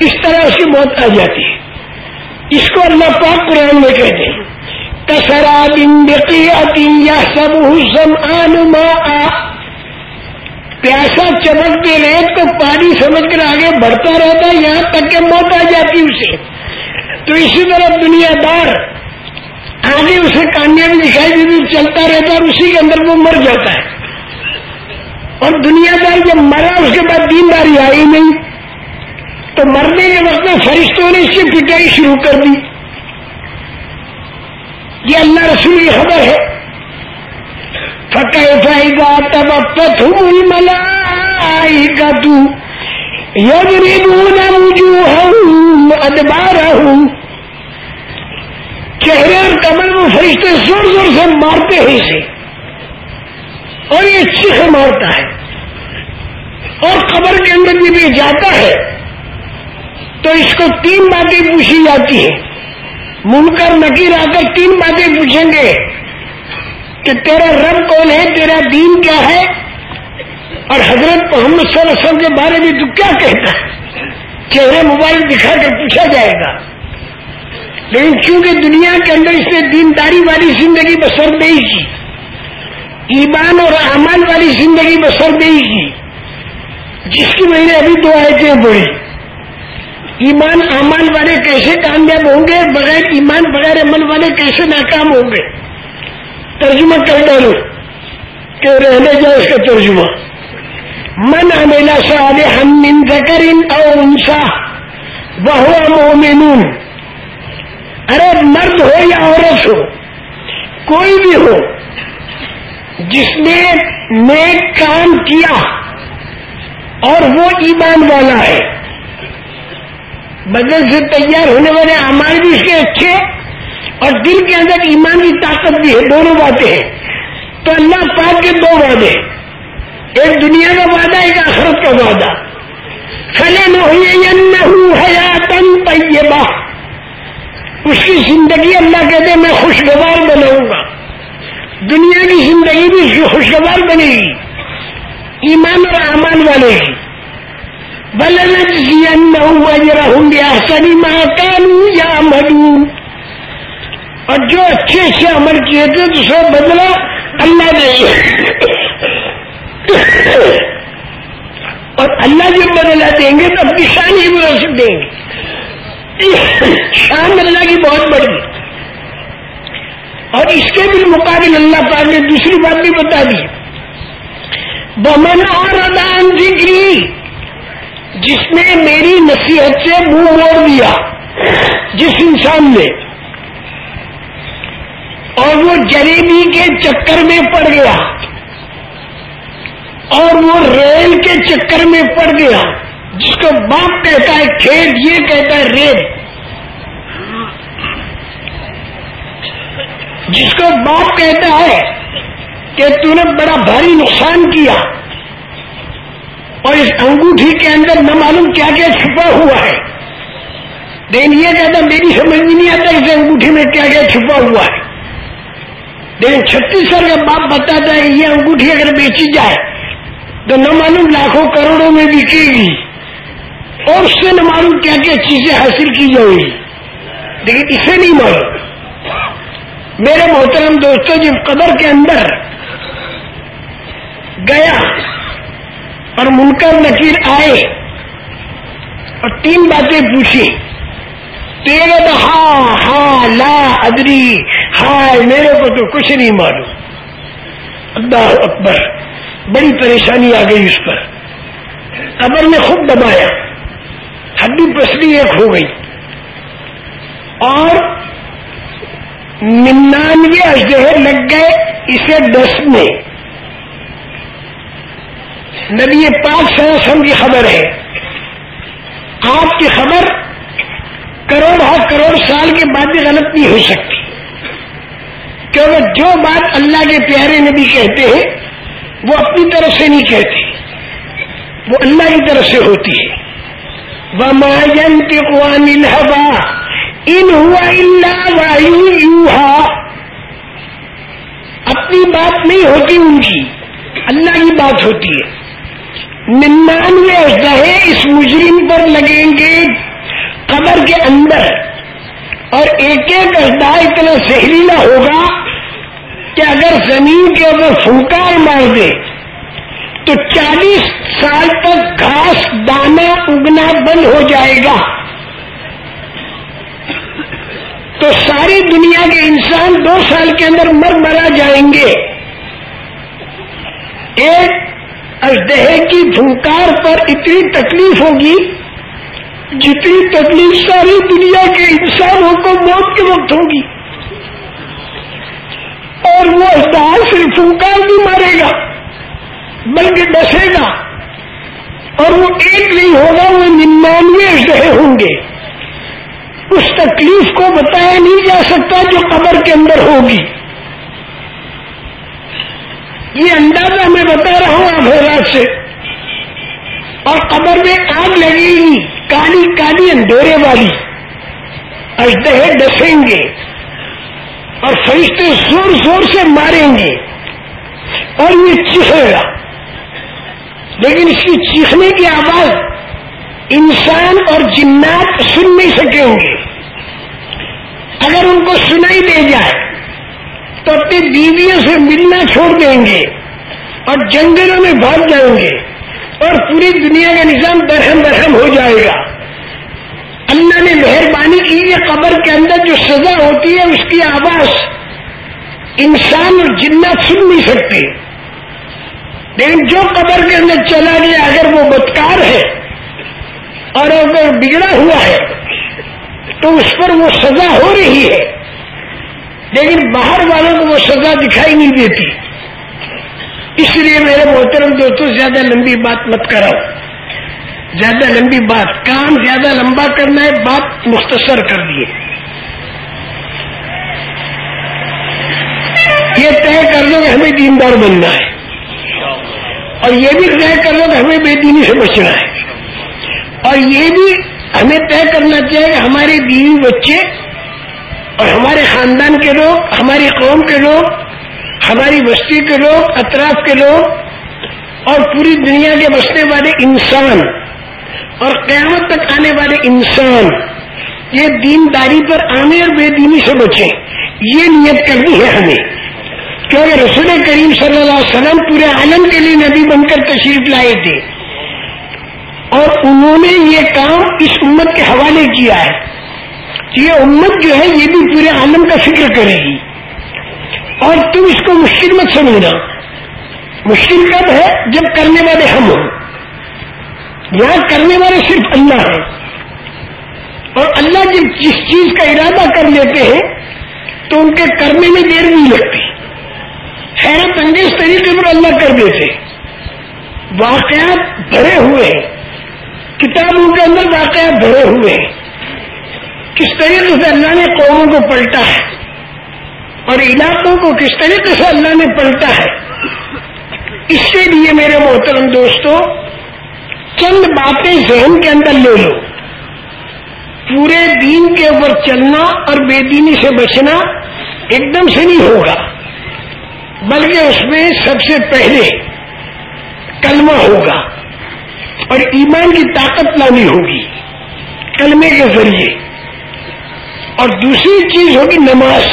اس طرح اس کی موت آ جاتی ہے۔ اس کو اللہ پاک قرآن میں کہتے ہیں۔ کسرا یا سب حسن آنما پیاسا چمک کے ریت کو پانی سمجھ کر آگے بڑھتا رہتا یہاں تک کہ موت آ جاتی اسے۔ تو اسی طرح دنیا دار آگے اسے کامیابی دکھائی دیتی چلتا رہتا ہے اور اسی کے اندر وہ مر جاتا ہے۔ اور دنیا دار جب مرا، اس کے بعد دینداری آئی نہیں۔ تو مرنے کے وقت میں فرشتوں نے اس کی پٹائی شروع کر دی۔ یہ اللہ رسول کی خبر ہے۔ فقہ فائدہ تب پتھر ملا کا تو ہوں ادبار ہوں چہرے اور کمر میں فرشتے زور زور سے مارتے ہیں اسے۔ اور یہ چیخ مارتا ہے۔ اور قبر کے اندر جب یہ جاتا ہے، تو اس کو تین باتیں پوچھی جاتی ہیں۔ منکر نکیر آ کر تین باتیں پوچھیں گے کہ تیرا رب کون ہے، تیرا دین کیا ہے؟ اور حضرت محمد صلی اللہ علیہ وسلم کے بارے میں تو کیا کہتا ہے؟ چہرے موبائل دکھا کر پوچھا جائے گا۔ لیکن چونکہ دنیا کے اندر اس نے دینداری والی زندگی بسر نہیں کی، ایمان اور امان والی زندگی بسر نہیں کی، جس کی میں نے ابھی دو آیتیں بڑھی ایمان امال والے کیسے کامیاب ہوں گے، بغیر ایمان بغیر عمل والے کیسے ناکام ہوں گے؟ ترجمہ کر ڈالو کہ رہنے جائے اس کا ترجمہ۔ من عمل صالحا من ذکر او انسا وہ مومنون۔ ارے مرد ہو یا عورت ہو، کوئی بھی ہو، جس نے نیک کام کیا اور وہ ایمان والا ہے۔ بدل سے تیار ہونے والے امان بھی اس کے اچھے اور دل کے اندر ایمان کی طاقت بھی ہے، دونوں باتیں ہیں۔ تو اللہ پاک کے دو وعدے ایک دنیا کا وعدہ، ایک آخرت کا وعدہ۔ فلے نو حیاتن طیبہ اس کی زندگی اللہ کہتے میں خوشگوار بناؤں گا۔ دنیا کی زندگی بھی خوشگوار بنے گی۔ ایمان اور امان والے۔ کی ہوں گے آسانی ماں یا مدون اور جو اچھے اچھے عمل کیے تھے، تو سب بدلا اللہ نے اور اللہ جب بدلا دیں گے تو اپنی شان ہی بدل دیں گے۔ شان اللہ کی بہت بڑی۔ اور اس کے بھی مقابل اللہ پاک نے دوسری بات بھی بتا دی۔ بمن اور ادان ذکری جس نے میری نصیحت سے منہ موڑ دیا جس انسان نے، اور وہ جریبی کے چکر میں پڑ گیا، اور وہ ریل کے چکر میں پڑ گیا۔ جس کو باپ کہتا ہے کھیت یہ کہتا ہے ریل جس کو باپ کہتا ہے کہ تو نے بڑا بھاری نقصان کیا اور اس انگوٹھی کے اندر نہ معلوم کیا کیا چھپا ہوا ہے۔ لیکن یہ کہتا میری سمجھ میں نہیں آتا اس انگوٹھی میں کیا کیا چھپا ہوا ہے۔ لیکن چھتیس سال کا باپ بتاتا ہے یہ انگوٹھی اگر بیچی جائے تو نہ معلوم لاکھوں کروڑوں میں بکے گی۔ اور اس سے نہ معلوم کیا کیا چیزیں حاصل کی جائے گی لیکن اسے نہیں معلوم۔ میرے محترم دوستوں جب قبر کے اندر گیا اور منکر نکیر آئے اور تین باتیں پوچھی۔ تیرے تو ہاں ہاں لا، ادری ہائے میرے کو تو کچھ نہیں معلوم۔ اللہ اکبر، بڑی پریشانی آ گئی اس پر۔ قبر نے خود دبایا۔ ہڈی پسلی ایک ہو گئی۔ اور ننانوے اجدہ لگ گئے اسے ڈسنے نبی پاک سو کی خبر ہے۔ آپ کی خبر کروڑ ہر کروڑ سال کے بعد بھی غلط نہیں ہو سکتی۔ کیونکہ جو بات اللہ کے پیارے نبی کہتے ہیں، وہ اپنی طرف سے نہیں کہتے وہ اللہ کی طرف سے ہوتی ہے۔ وہ ماجن کے قوان ان ہوا اللہ وایو اپنی بات نہیں ہوتی ان کی، اللہ کی بات ہوتی ہے۔ ننانوے اجدہے اس مجرم پر لگیں گے۔ قبر کے اندر اور ایک ایک اجدہ اتنا زہریلا ہوگا کہ اگر زمین کے اوپر پھنکار مار دے تو چالیس سال تک گھاس دانا اگنا بند ہو جائے گا۔ تو ساری دنیا کے انسان دو سال کے اندر مر مرا جائیں گے۔ ایک اجدہ کی پھنکار پر اتنی تکلیف ہوگی جتنی تکلیف ساری دنیا کے انسانوں کو موت کے وقت ہوگی۔ اور وہ اجدہ صرف پھنکار بھی مارے گا۔ بلکہ ڈسے گا۔ اور وہ ایک نہیں ہوگا، وہ ننانوے اجدہ ہوں گے۔ اس تکلیف کو بتایا نہیں جا سکتا جو قبر کے اندر ہوگی۔ یہ اندازہ میں بتا رہا ہوں آپ سے۔ اور قبر میں آگ لگے گی کالی کالی اندھیرے والی۔ اجدہ ڈسیں گے۔ اور فرشتے زور زور سے ماریں گے۔ اور یہ چیخے گا۔ لیکن اس کی چیخنے کی آواز انسان اور جنات سن نہیں سکیں گے۔ اگر ان کو سنائی دے جائے تو اپنی بیویوں سے ملنا چھوڑ دیں گے اور جنگلوں میں بھاگ جائیں گے اور پوری دنیا کا نظام برہم برہم ہو جائے گا۔ اللہ نے مہربانی کی کہ قبر کے اندر جو سزا ہوتی ہے اس کی آواز انسان اور جنات سن نہیں سکتے۔ لیکن جو قبر کے اندر چلا گیا، اگر وہ بدکار ہے اور اگر بگڑا ہوا ہے، تو اس پر وہ سزا ہو رہی ہے۔ لیکن باہر والوں کو وہ سزا دکھائی نہیں دیتی۔ اس لیے میرے محترم دوستوں زیادہ لمبی بات مت کراؤ۔ زیادہ لمبی بات، کام زیادہ لمبا کرنا ہے، بات مختصر کر دیے۔ یہ طے کر لو کہ ہمیں دیندار بننا ہے۔ اور یہ بھی طے کر لو کہ ہمیں بے دینی سے بچنا ہے۔ اور یہ بھی ہمیں طے کرنا چاہیے کہ ہمارے بیوی بچے اور ہمارے خاندان کے لوگ، ہماری قوم کے لوگ، ہماری بستی کے لوگ، اطراف کے لوگ اور پوری دنیا کے بسنے والے انسان اور قیامت تک آنے والے انسان، یہ دینداری پر آنے اور بے دینی سے بچیں۔ یہ نیت کرنی ہے ہمیں۔ کیونکہ رسول کریم صلی اللہ علیہ وسلم پورے عالم کے لیے نبی بن کر تشریف لائے تھے، اور انہوں نے یہ کام اس امت کے حوالے کیا ہے یہ امت جو ہے، یہ بھی پورے عالم کا فکر کرے گی۔ اور تم اس کو مشکل مت سمجھنا۔ مشکل کب ہے؟ جب کرنے والے ہم ہوں۔ یہاں کرنے والے صرف اللہ ہیں۔ اور اللہ جب جس چیز کا ارادہ کر لیتے ہیں، تو ان کے کرنے میں دیر نہیں لگتی۔ حیرت انگیز طریقے پر اللہ کر دیتے واقعات بھرے ہوئے ہیں۔ کتابوں کے اندر واقعات بھرے ہوئے ہیں۔ کس طریقے سے اللہ نے قوموں کو پلٹا ہے؟ اور علاقوں کو کس طریقے سے اللہ نے پلٹا ہے؟ اس کے لیے میرے محترم دوستوں چند باتیں ذہن کے اندر لے لو۔ پورے دین کے اوپر چلنا اور بے دینی سے بچنا ایک دم سے نہیں ہوگا۔ بلکہ اس میں سب سے پہلے کلمہ ہوگا اور ایمان کی طاقت لانی ہوگی کلمے کے ذریعے۔ اور دوسری چیز ہوگی نماز۔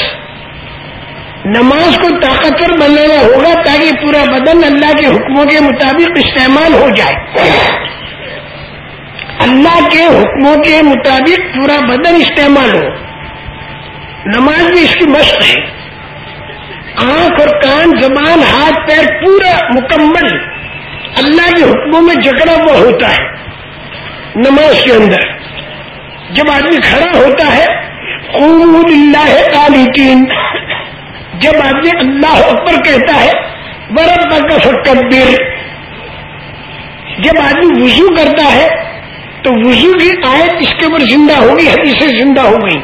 نماز کو طاقتور بنانا ہوگا تاکہ پورا بدن اللہ کے حکموں کے مطابق استعمال ہو جائے۔ اللہ کے حکموں کے مطابق پورا بدن استعمال ہو۔ نماز بھی اس کی مشق ہے۔ آنکھ اور کان زبان ہاتھ، پیر، پورا مکمل اللہ کے حکموں میں جکڑا ہوا ہوتا ہے۔ نماز کے اندر جب آدمی کھڑا ہوتا ہے خوب اللہ قالتین جب آدمی اللہ اکبر کہتا ہے برب کا فکبر جب آدمی وضو کرتا ہے، تو وضو کی آیت اس کے اوپر زندہ ہوگی حدیث زندہ ہو گئی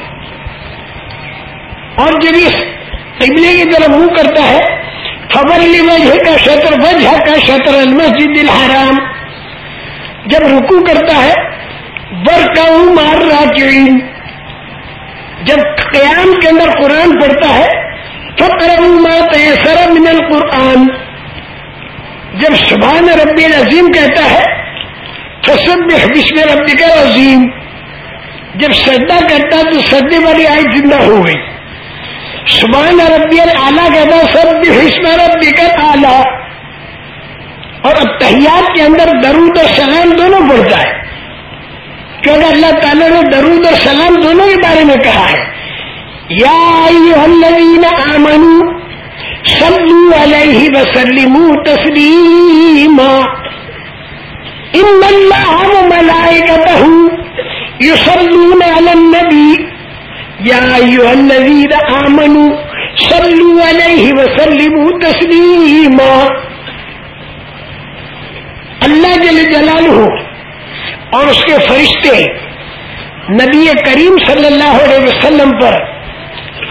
اور جب اس قبلے کی طرف منہ کرتا ہے، خبر لی وجہ کا شطر وجہ کا شطر المسجد الحرام؟ جب رکو کرتا ہے برکاؤں مار راجعین جب قیام کے اندر قرآن پڑھتا ہے فکر ما تیسر من القرآن۔ جب سبحان ربی العظیم کہتا ہے فسب بسم ربی کا عظیم جب سجدہ کرتا ہے تو سجدے والی آئی زندہ ہو گئی۔ سبحان ربی اعلیٰ کہتا سب حسم ربی کا اعلیٰ۔ اور اب تحیات کے اندر درود اور سلام دونوں پڑتا ہے کیونکہ اللہ تعالیٰ نے درود اور سلام دونوں کے بارے میں کہا ہے۔ یا الذین آمنوا صلوا علیہ وسلموا تسلیما۔ ان اللہ وملائکتہ یصلون علی النبی۔ یا ایوہ الذین آمنوا صلوا علیہ وسلموا تسلیما اللہ جل جلالہ اور اس کے فرشتے نبی کریم صلی اللہ علیہ وسلم پر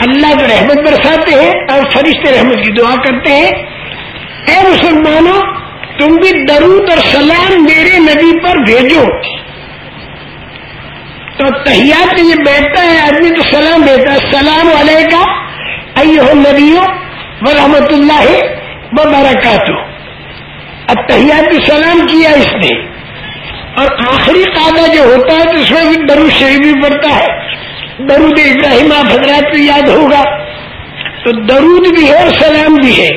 اللہ کو رحمت برساتے ہیں اور فرشتے رحمت کی دعا کرتے ہیں۔ اے مسلمانوں، تم بھی درود اور سلام میرے نبی پر بھیجو۔ تو تحیات میں یہ بیٹھتا ہے آدمی تو سلام دیتا ہے۔ سلام والے کا نبیوں و رحمت اللہ وبرکاتہ۔ اب تحیات سلام کیا اس نے؟ اور آخری قاعدہ جو ہوتا ہے تو اس میں بھی درود شریف بھی پڑتا ہے۔ درود ابراہیم، آپ حضرات کو یاد ہوگا۔ تو درود بھی ہے اور سلام بھی ہے۔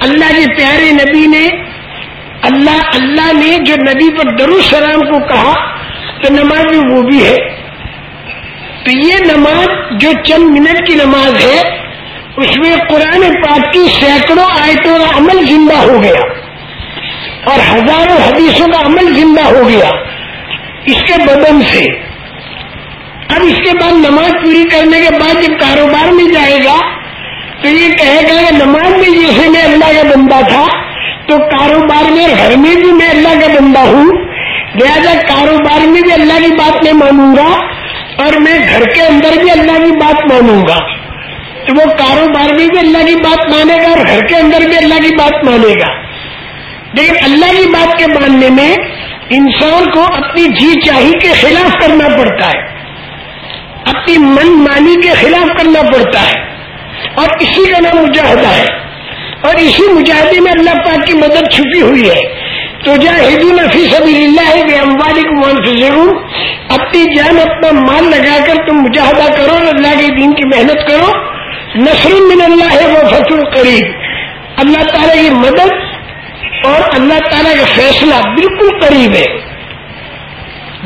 اللہ کے پیارے نبی نے، اللہ اللہ نے جو نبی پر درود سلام کو کہا تو نماز میں وہ بھی ہے۔ تو یہ نماز جو چند منٹ کی نماز ہے، اس میں قرآن پاک کی سینکڑوں آیتوں کا عمل زندہ ہو گیا۔ اور ہزاروں حدیثوں کا عمل زندہ ہو گیا۔ اس کے بدن سے۔ اب اس کے بعد نماز پوری کرنے کے بعد جب کاروبار میں جائے گا، تو یہ کہے گا کہ نماز میں جیسے میں اللہ کا بندہ تھا، تو کاروبار میں گھر میں بھی میں اللہ کا بندہ ہوں۔ لہٰذا کاروبار میں بھی اللہ کی بات میں مانوں گا اور میں گھر کے اندر بھی اللہ کی بات مانوں گا۔ تو وہ کاروبار میں بھی اللہ کی بات مانے گا اور گھر کے اندر بھی اللہ کی بات مانے گا۔ لیکن اللہ کی بات کے ماننے میں انسان کو اپنی جی چاہی کے خلاف کرنا پڑتا ہے۔ اپنی من مانی کے خلاف کرنا پڑتا ہے۔ اور اسی کا نام مجاہدہ ہے۔ اور اسی مجاہدے میں اللہ پاک کی مدد چھپی ہوئی ہے۔ تو جاہد الفی سبھی اللہ ہے بے اموالی کو اپنی جان اپنا مال لگا کر تم مجاہدہ کرو اور اللہ کے دین کی محنت کرو۔ نسر من اللہ ہے، وہ فصل قریب اللہ تعالیٰ کی مدد اور اللہ تعالیٰ کا فیصلہ بالکل قریب ہے۔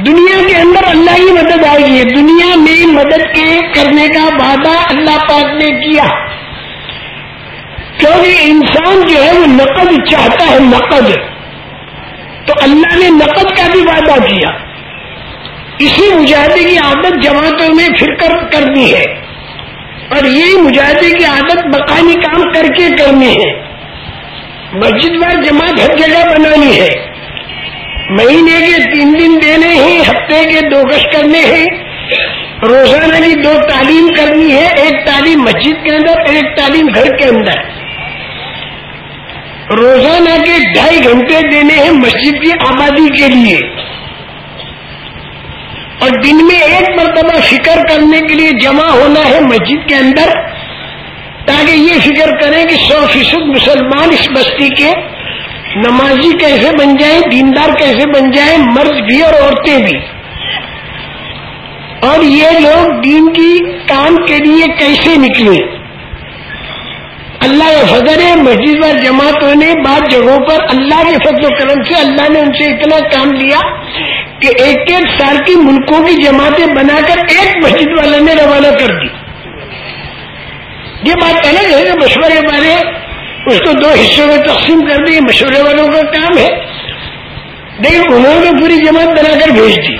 دنیا کے اندر اللہ کی مدد آئے گی دنیا میں مدد کے کرنے کا وعدہ اللہ پاک نے کیا۔ کیونکہ انسان جو ہے وہ نقد چاہتا ہے، نقد۔ تو اللہ نے نقد کا بھی وعدہ کیا۔ اسی مجاہدے کی عادت جماعتوں میں پھر کر کرنی ہے۔ اور یہی مجاہدے کی عادت مکانی کام کر کے کرنی ہے۔ مسجد وار جماعت ہر جگہ بنانی ہے۔ مہینے کے تین دن دینے ہیں، ہفتے کے دو گش کرنے ہیں۔ روزانہ کی دو تعلیم کرنی ہے، ایک تعلیم مسجد کے اندر، ایک تعلیم گھر کے اندر۔ روزانہ کے ڈھائی گھنٹے دینے ہیں مسجد کی آبادی کے لیے۔ اور دن میں ایک مرتبہ فکر کرنے کے لیے جمع ہونا ہے مسجد کے اندر، تاکہ یہ فکر کریں کہ سو فیصد مسلمان اس بستی کے نمازی کیسے بن جائے دیندار کیسے بن جائے مرد بھی اور عورتیں بھی۔ اور یہ لوگ دین کی کام کے لیے کیسے نکلے؟ اللہ کا فضر ہے، مسجد اور جماعتوں نے بعض جگہوں پر اللہ کے فضل و کرم سے اللہ نے ان سے اتنا کام لیا کہ ایک ایک سال کی ملکوں کی جماعتیں بنا کر ایک مسجد والے نے روانہ کر دی۔ یہ بات الگ ہے کہ مشورے والے اس کو دو حصوں میں تقسیم کر دی مشورے والوں کا کام ہے۔ لیکن انہوں نے پوری جماعت بنا کر بھیج دی۔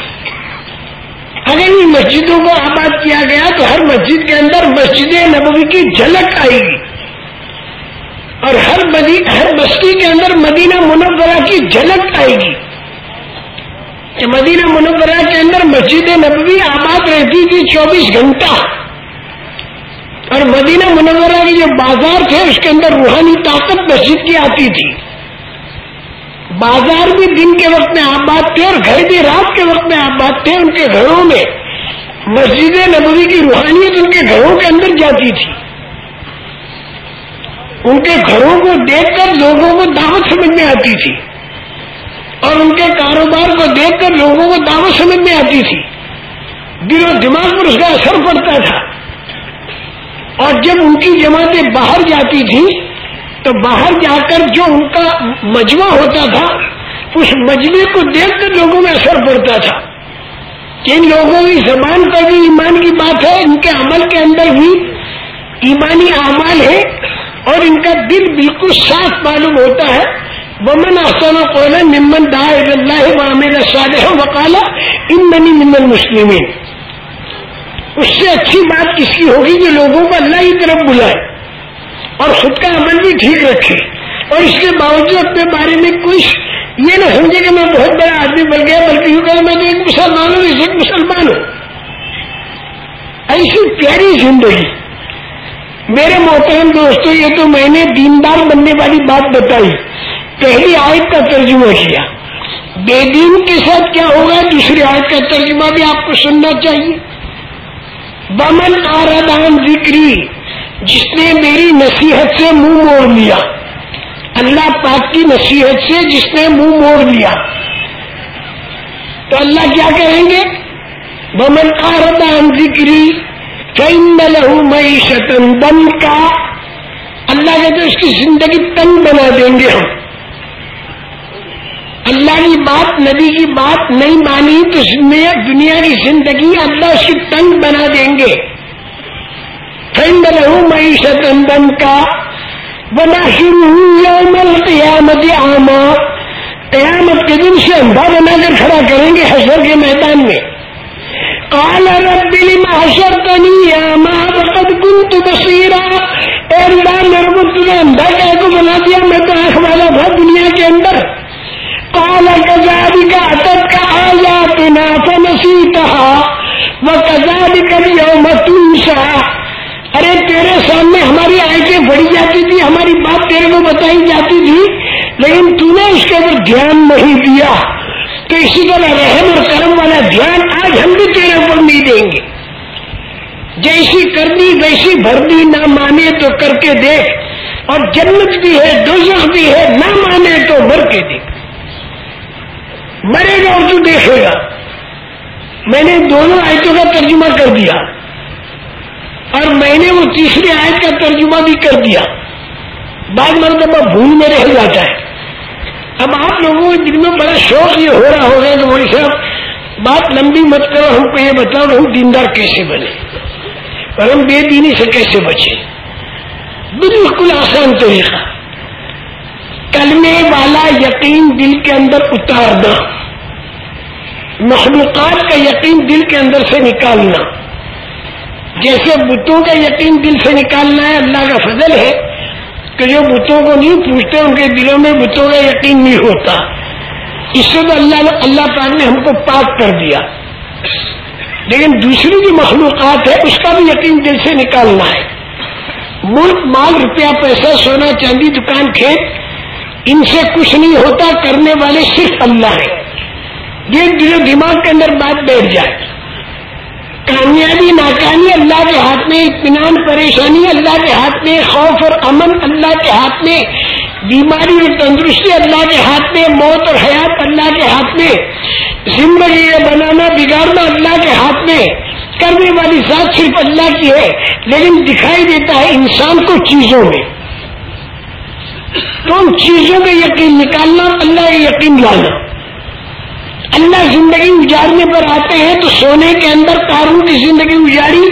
اگر ان مسجدوں کو آباد کیا گیا تو ہر مسجد کے اندر مسجد نبوی کی جھلک آئے گی۔ اور ہر ہر بستی کے اندر مدینہ منورہ کی جھلک آئے گی۔ کہ مدینہ منورہ کے اندر مسجد نبوی آباد رہتی تھی چوبیس گھنٹہ۔ اور مدینہ منورہ کے جو بازار تھے، اس کے اندر روحانی طاقت مسجد کی آتی تھی۔ بازار بھی دن کے وقت میں آباد تھے اور گھر بھی رات کے وقت میں آباد تھے، ان کے گھروں میں مسجد نبوی کی روحانیت ان کے گھروں کے اندر جاتی تھی۔ ان کے گھروں کو دیکھ کر لوگوں کو دعوت سمجھ میں آتی تھی۔ اور ان کے کاروبار کو دیکھ کر لوگوں کو دعوت سمجھ میں آتی تھی۔ دل و دماغ پر اس کا اثر پڑتا تھا۔ اور جب ان کی جماعتیں باہر جاتی تھی تو باہر جا کر جو ان کا مجمع ہوتا تھا، اس مجمے کو دیکھ کر لوگوں میں اثر پڑتا تھا۔ کہ ان لوگوں کی زبان پر بھی ایمان کی بات ہے، ان کے عمل کے اندر بھی ایمانی اعمال ہے اور ان کا دل بالکل صاف معلوم ہوتا ہے۔ ومن آسان کو نمن دا اللہ میرا صالح وکالا ان منی نمن اس سے اچھی بات کس کی ہوگی کہ لوگوں کو اللہ کی طرف بلائے۔ اور خود کا عمل بھی ٹھیک رکھے۔ اور اس کے باوجود اپنے بارے میں کچھ یہ نہ سمجھے کہ میں بہت بڑا آدمی بن گیا، بلکہ یوں کہ میں تو ایک مسلمان ہوں ایک مسلمان ہوں۔ ایسی پیاری زندگی۔ میرے محترم دوستوں یہ تو میں نے دیندار بننے والی بات بتائی۔ پہلی آیت کا ترجمہ کیا۔ بے دین کے ساتھ کیا ہوگا؟ دوسری آیت کا ترجمہ بھی آپ کو سننا چاہیے۔ بمن آردان ذکری جس نے میری نصیحت سے منہ موڑ لیا۔ اللہ پاک کی نصیحت سے جس نے منہ موڑ لیا۔ تو اللہ کیا کہیں گے؟ بمن آردان ذکری لہو معیشت دم کا اللہ کہتے اس کی زندگی تنگ بنا دیں گے ہم۔ اللہ کی بات، نبی کی بات نہیں مانی تو دنیا کی زندگی اللہ اس کی تنگ بنا دیں گے۔ ٹھنڈ رہو معیشت اندن کا بنا شروع قیامت آما قیامت کے دن سے اندھا بنا کر کھڑا کریں گے حشر کے میدان میں۔ کال رب لما حشرتنی آما وقد كنت بصیرا اے اللہ، میرے کو تمہیں اندھا کہہ کو بنا دیا، میں تو آنکھ والا تھا دنیا کے اندر۔ کال کزادی کا اتب کا آیا تنا فنسی ارے، تیرے سامنے ہماری آیتیں پڑھی جاتی تھی، ہماری بات تیرے کو بتائی جاتی تھی، لیکن تو نے اس کے اندر دھیان نہیں دیا۔ تو اسی طرح رحم اور کرم والا دھیان آج ہم بھی تیرے اوپر نہیں دیں گے۔ جیسی کرنی ویسی بھرنی نہ مانے تو کر کے دیکھ۔ اور جنت بھی ہے، دوزخ بھی ہے، نہ مانے تو مر کے دیکھ۔ مرے گا اور تو دیکھے گا۔ میں نے دونوں آیتوں کا ترجمہ کر دیا۔ اور میں نے وہ تیسری آیت کا ترجمہ بھی کر دیا۔ بعض مرتبہ بھول میں رہ جاتا ہے۔ اب آپ لوگوں کے دل میں بڑا شوق یہ ہو رہا ہوگا کہ مولوی صاحب، بات لمبی مت کرو، ہم کو یہ بتاؤ کہ ہم دیندار کیسے بنے؟ اور ہم بے دینی سے کیسے بچے بالکل آسان طریقہ۔ کلمے والا یقین دل کے اندر اتارنا، مخلوقات کا یقین دل کے اندر سے نکالنا۔ جیسے بتوں کا یقین دل سے نکالنا ہے، اللہ کا فضل ہے کہ جو بتوں کو نہیں پوچھتے، ان کے دلوں میں بتوں کا یقین نہیں ہوتا۔ اس سے تو اللہ اللہ پاک نے ہم کو پاک کر دیا۔ لیکن دوسری جو مخلوقات ہے، اس کا بھی یقین دل سے نکالنا ہے۔ ملک، مال، روپیہ، پیسہ، سونا، چاندی، دکان، کھیت، ان سے کچھ نہیں ہوتا، کرنے والے صرف اللہ ہیں۔ یہ دل دماغ کے اندر بات بیٹھ جائے۔ کامیابی، ناکامی اللہ کے ہاتھ میں، اطمینان، پریشانی اللہ کے ہاتھ میں، خوف اور امن اللہ کے ہاتھ میں، بیماری اور تندرستی اللہ کے ہاتھ میں، موت اور حیات اللہ کے ہاتھ میں، زندگی بنانا، بگاڑنا اللہ کے ہاتھ میں، کرنے والی ذات صرف اللہ کی ہے، لیکن دکھائی دیتا ہے انسان کو چیزوں میں۔ تو ان چیزوں میں یقین نکالنا، اللہ کا یقین لانا۔ اللہ زندگی اجاڑنے پر آتے ہیں تو سونے کے اندر کارون کی زندگی اجاڑی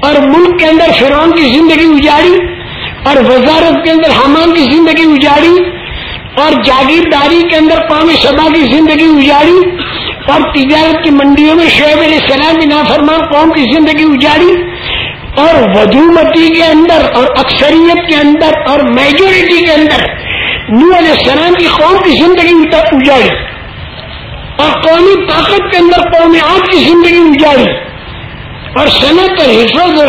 اور ملک کے اندر فرعون کی زندگی اجاڑی اور وزارت کے اندر حمان کی زندگی اجاڑی اور جاگیرداری کے اندر قوم سبا کی زندگی اجاڑی اور تجارت کی منڈیوں میں شعیب علیہ السلام کی نافرمان قوم کی زندگی اجاڑی اور ودومتی کے اندر اور اکثریت کے اندر اور میجورٹی کے اندر نو علیہ السلام کی قوم کی زندگی اجاڑی اور قومی طاقت کے اندر قومی آپ کی زندگی اجاڑی اور صنعت اور حفظ اور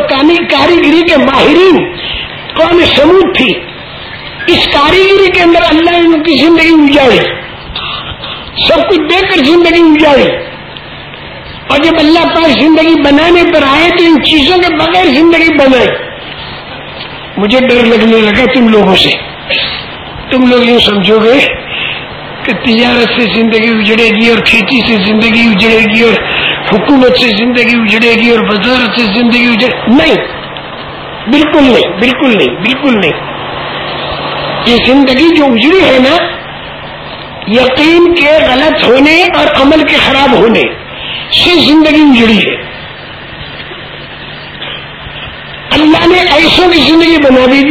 کاریگری کے ماہرین قوم سمود تھی۔ اس کاریگری کے اندر اللہ نے ان کی زندگی اجاڑی۔ سب کچھ دیکھ کر زندگی اجاڑی۔ اور جب اللہ پاک زندگی بنانے پر آئے تو ان چیزوں کے بغیر زندگی بنائی۔ مجھے ڈر لگنے لگا تم لوگوں سے۔ تم لوگ یوں سمجھو گے کہ تجارت سے زندگی اجڑے گی اور کھیتی سے زندگی اجڑے گی اور حکومت سے زندگی اجڑے گی اور وزارت سے زندگی اجڑے نہیں، بالکل نہیں بالکل نہیں بالکل نہیں۔ یہ زندگی جو اجڑی ہے نا، یقین کے غلط ہونے اور عمل کے خراب ہونے، سے زندگی اجڑی ہے۔ اللہ نے ایسوں کی زندگی بنا دی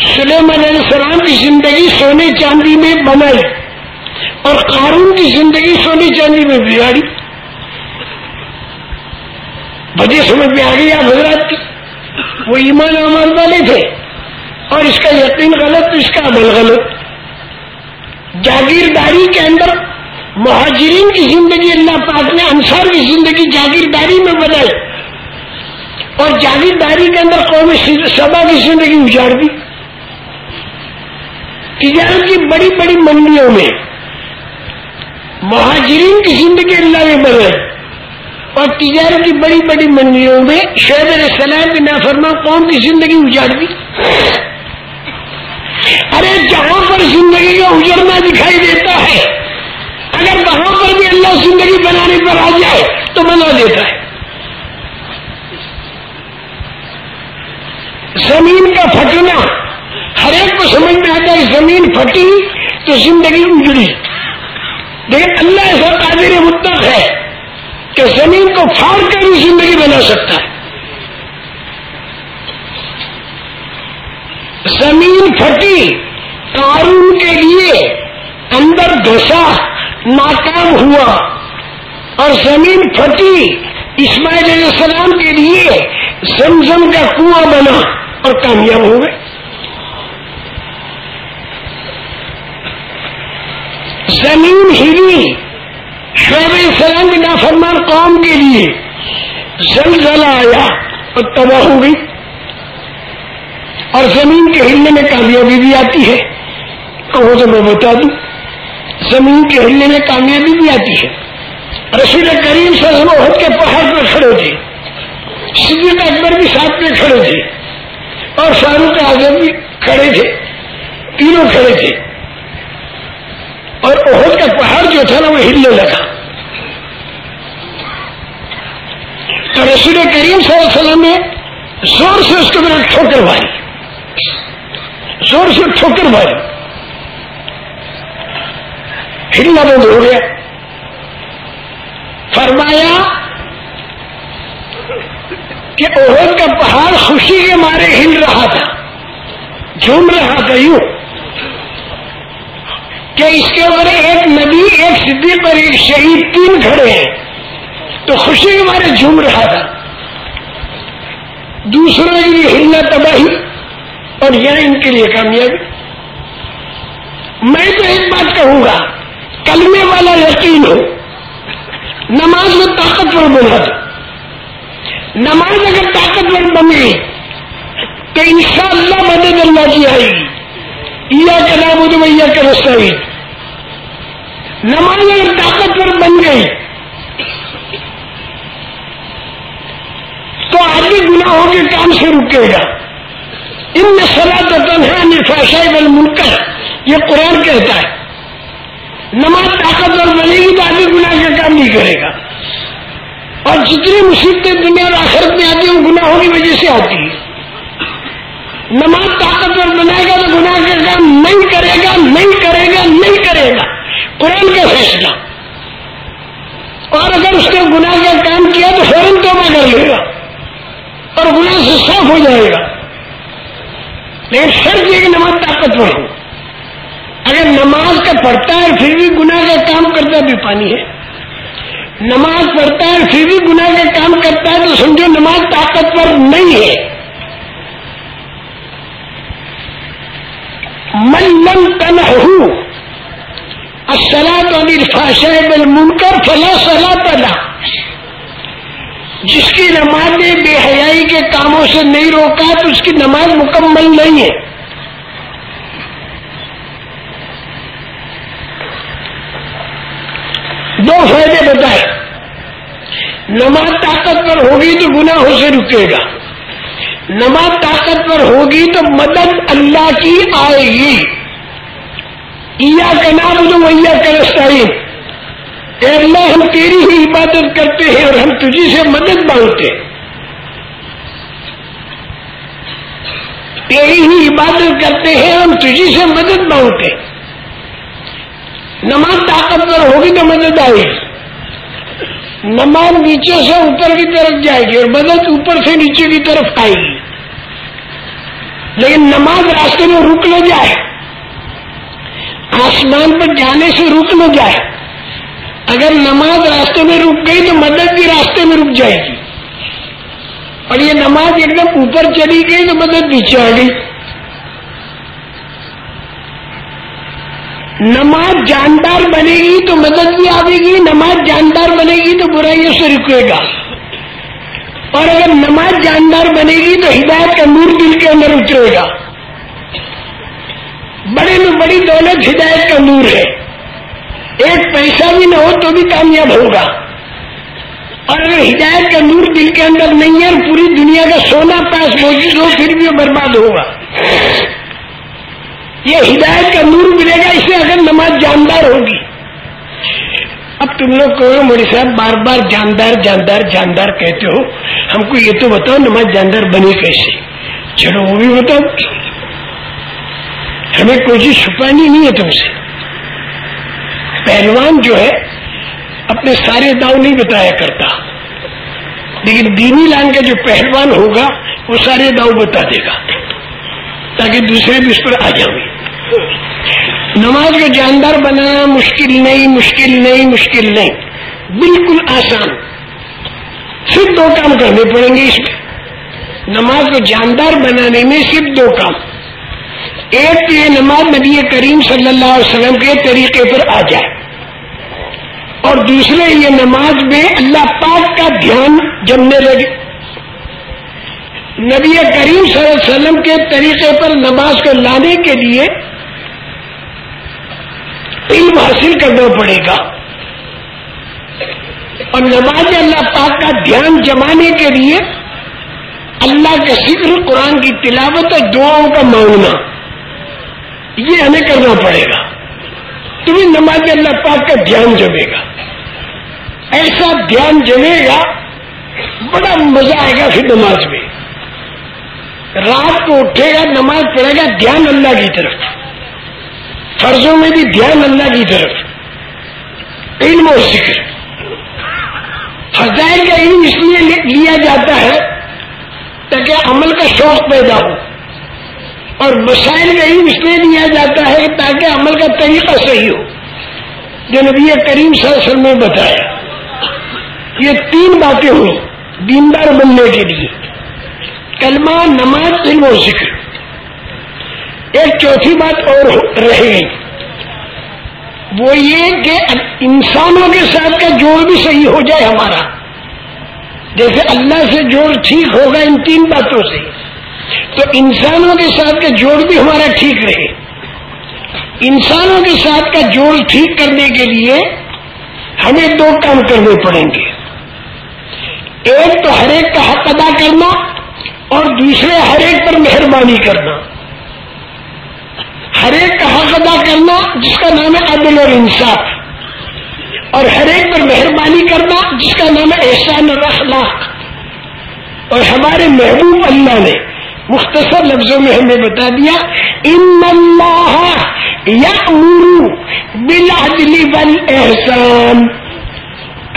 سلیمان علیہ السلام کی زندگی سونے چاندی میں بنائی اور قارون کی زندگی سونے چاندی میں بگاڑی۔ وجہ سمجھ میں آ گئی آپ حضرات کی۔ وہ ایمان امان والے تھے اور اس کا یقین غلط، اس کا عمل غلط۔ جاگیرداری کے اندر مہاجرین کی زندگی، اللہ پاک نے انصار کی زندگی جاگیرداری میں بنائی۔ اور جاگیرداری کے اندر قوم سبا کی زندگی اجاڑ دی۔ تجارت کی بڑی بڑی منڈیوں میں مہاجرین کی زندگی اللہ نے بنائی اور تجارت کی بڑی بڑی منڈیوں میں شہد علیہ السلام کی نافرما قوم کی زندگی اجاڑ دی۔ ارے جہاں پر زندگی کا اجڑنا دکھائی دیتا ہے، اگر وہاں پر بھی اللہ زندگی بنانے پر آ جائے تو بنا دیتا ہے۔ زمین کا پھٹنا ہر ایک کو سمجھ میں آتا ہے زمین پھٹی تو زندگی اجڑی۔ لیکن اللہ ایسا قادر مطلق ہے کہ زمین کو پھاڑ کر بھی زندگی بنا سکتا ہے۔ زمین پھٹی قارون کے لیے اندر دھسا، ناکام ہوا۔ اور زمین پھٹی، اسماعیل علیہ السلام کے لیے زمزم کا کنواں بنا اور کامیاب ہو گئے۔ زمین ہلی شعیب السلام نافرمان قوم کے لیے زلزلہ آیا اور تباہ ہو گئی۔ اور زمین کے ہلنے میں کامیابی بھی آتی ہے۔ کہو تو میں بتا دوں، زمین کے ہلنے میں کامیابی بھی آتی ہے۔ رسول کریم سے عہد کے پہاڑ پہ کھڑے تھے۔ صدیق اکبر بھی ساتھ میں کھڑے تھے۔ اور فاروق اعظم بھی کھڑے تھے۔ تینوں کھڑے تھے۔ اور عہد کا پہاڑ جو تھا نا وہ ہلنے لگا۔ تو رسول کریم صلی اللہ علیہ وسلم نے زور سے اس کے اندر ٹھوکر ماری۔ زور سے ٹھوکر ماری۔ ہلنا بند ہو گیا۔ فرمایا کہ عہد کا پہاڑ خوشی کے مارے ہل رہا تھا۔ جھوم رہا تھا یوں۔ کہ اس کے اوپر ایک نبی، ایک صدیق اور ایک شہید تین کھڑے ہیں۔ تو خوشی کے مارے جھوم رہا تھا۔ دوسروں کے لیے ہلنا تباہی اور یہ ان کے لیے کامیابی۔ میں تو ایک بات کہوں گا، کلمے والا یقین ہو۔ نماز میں طاقتور بنا دو۔ نماز اگر طاقتور بن گئی تو ان شاء اللہ مدد اللہ کی آئے گی۔ یا کا نام ہو تو کا رستہ نماز اگر طاقتور بن گئی۔ تو آدمی گناہوں کے کام سے رکے گا۔ ان میں سلا تو تنہا نفاشائی بل منکر یہ قرآن کہتا ہے۔ نماز طاقتور بنے گی تو آدمی گناہ کا کام نہیں کرے گا۔ اور جتنی مصیبتیں دنیا اور آخرت میں آتی ہیں، وہ گناہوں کی وجہ سے آتی ہے نماز طاقتور بنائے گا تو گناہ کا کام نہیں کرے گا نہیں کرے گا نہیں کرے گا قرآن کا فیصلہ اور اگر اس نے گناہ کا کام کیا تو فوراً توبہ کر لے گا اور گناہ سے صاف ہو جائے گا لیکن شرط یہ کہ نماز طاقتور ہو اگر نماز کا پڑھتا ہے پھر بھی گناہ کا بھی پانی ہے۔ نماز پڑھتا ہے، پھر بھی گناہ کا کام کرتا ہے تو سمجھو نماز طاقتور نہیں ہے۔ من لم تن اصلا تو فاشا بل من کر فلا سلا پلا جس کی نماز نے بے حیائی کے کاموں سے نہیں روکا تو اس کی نماز مکمل نہیں ہے دو فائدے بتائے۔ نماز طاقتور ہوگی تو گناہوں سے رکے گا۔ نماز طاقتور ہوگی تو مدد اللہ کی آئے گی۔ کا نام تو ویا اے اللہ، ہم تیری ہی عبادت کرتے ہیں اور ہم تجھی سے مدد مانگتے ہیں۔ تیری ہی عبادت کرتے ہیں ہم تجھی سے مدد مانگتے ہیں۔ نماز طاقتور ہوگی تو مدد آئے گی۔ نماز نیچے سے اوپر کی طرف جائے گی اور مدد اوپر سے نیچے کی طرف آئے گی۔ لیکن نماز راستے میں رک نہ جائے۔ آسمان پر جانے سے رک نہ جائے۔ اگر نماز راستے میں رک گئی تو مدد بھی راستے میں رک جائے گی۔ اور یہ نماز ایک دم اوپر چلی گئی تو مدد نیچے آ گئی۔ نماز جاندار بنے گی تو مدد بھی آئے گی، نماز جاندار بنے گی تو برائیوں سے رکے گا۔ اور اگر نماز جاندار بنے گی تو ہدایت کا نور دل کے اندر اترے گا۔ بڑے میں بڑی دولت ہدایت کا نور ہے۔ ایک پیسہ بھی نہ ہو تو بھی کامیاب ہوگا۔ اور اگر ہدایت کا نور دل کے اندر نہیں ہے اور پوری دنیا کا سونا پاس موجود ہو، پھر بھی برباد ہوگا۔ یہ ہدایت کا نور ملے گا اسے اگر نماز جاندار ہوگی۔ اب تم لوگ کہو موری صاحب بار بار جاندار جاندار جاندار کہتے ہو، ہم کو یہ تو بتاؤ نماز جاندار بنی کیسے۔ چلو وہ بھی بتاؤ۔ ہمیں کوئی چیز چھپانی نہیں ہے تم سے۔ پہلوان جو ہے، اپنے سارے داؤ نہیں بتایا کرتا۔ لیکن دینی لائن کا جو پہلوان ہوگا، وہ سارے داؤ بتا دے گا، تاکہ دوسرے بھی اس پر آ جاؤں۔ نماز کو جاندار بنانا مشکل نہیں مشکل نہیں مشکل نہیں۔ بالکل آسان۔ صرف دو کام کرنے پڑیں گے اس میں۔ نماز کو جاندار بنانے میں صرف دو کام۔ ایک تو یہ نماز نبی کریم صلی اللہ علیہ وسلم کے طریقے پر آ جائے۔ اور دوسرے یہ نماز میں اللہ پاک کا دھیان جمنے لگے۔ نبی کریم صلی اللہ علیہ وسلم کے طریقے پر نماز کو لانے کے لیے علم حاصل کرنا پڑے گا۔ اور نماز اللہ پاک کا دھیان جمانے کے لیے اللہ کا ذکر قرآن کی تلاوت اور دعاؤں کا مانگنا یہ ہمیں کرنا پڑے گا۔ تمہیں نماز اللہ پاک کا دھیان جمے گا۔ ایسا دھیان جمے گا، بڑا مزہ آئے گا پھر نماز میں۔ رات کو اٹھے گا، نماز پڑھے گا، دھیان اللہ کی طرف۔ فرضوں میں بھی دھیان اللہ کی طرف. علم و ذکر. فضائل کا علم اس لیے لیا جاتا ہے تاکہ عمل کا شوق پیدا ہو. اور مسائل کا علم اس لیے لیا جاتا ہے تاکہ عمل کا طریقہ صحیح ہو. جو نبی کریم صلی اللہ علیہ وسلم نے بتایا. یہ تین باتیں ہوئی دیندار بننے کے لیے. کلمہ، نماز، علم و ذکر. ایک چوتھی بات اور رہ گئی وہ یہ کہ انسانوں کے ساتھ کا جوڑ بھی صحیح ہو جائے ہمارا۔ جیسے اللہ سے جوڑ ٹھیک ہوگا ان تین باتوں سے۔ تو انسانوں کے ساتھ کا جوڑ بھی ہمارا ٹھیک رہے۔ انسانوں کے ساتھ کا جوڑ ٹھیک کرنے کے لیے ہمیں دو کام کرنے پڑیں گے۔ ایک تو ہر ایک کا حق ادا کرنا اور دوسرے ہر ایک پر مہربانی کرنا۔ ہر ایک کا حق ادا کرنا، جس کا نام ہے عدل اور انصاف۔ اور ہر ایک پر مہربانی کرنا، جس کا نام ہے احسان اور اخلاق۔ اور ہمارے محبوب اللہ نے مختصر لفظوں میں ہمیں بتا دیا، ان اللہ یا بل بل احسان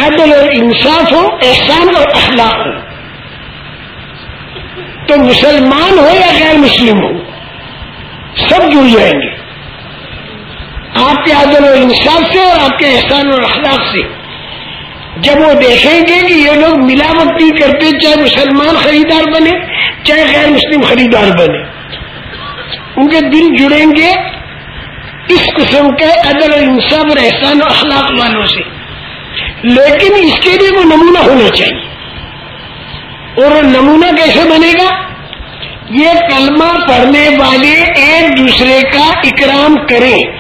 عدل اور انصاف ہو، احسان اور اخلاق ہو۔ تو مسلمان ہو یا غیر مسلم ہو؟ سب جڑ جائیں گے۔ آپ کے عدل و انصاف سے اور آپ کے احسان اور اخلاق سے۔ جب وہ دیکھیں گے کہ یہ لوگ ملاوٹ نہیں کرتے، چاہے مسلمان خریدار بنے، چاہے غیر مسلم خریدار بنے۔ ان کے دل جڑیں گے اس قسم کے عدل و انصاف اور احسان و اخلاق والوں سے۔ لیکن اس کے لیے وہ نمونہ ہونا چاہیے۔ اور وہ نمونہ کیسے بنے گا؟ یہ کلمہ پڑھنے والے ایک دوسرے کا اکرام کریں۔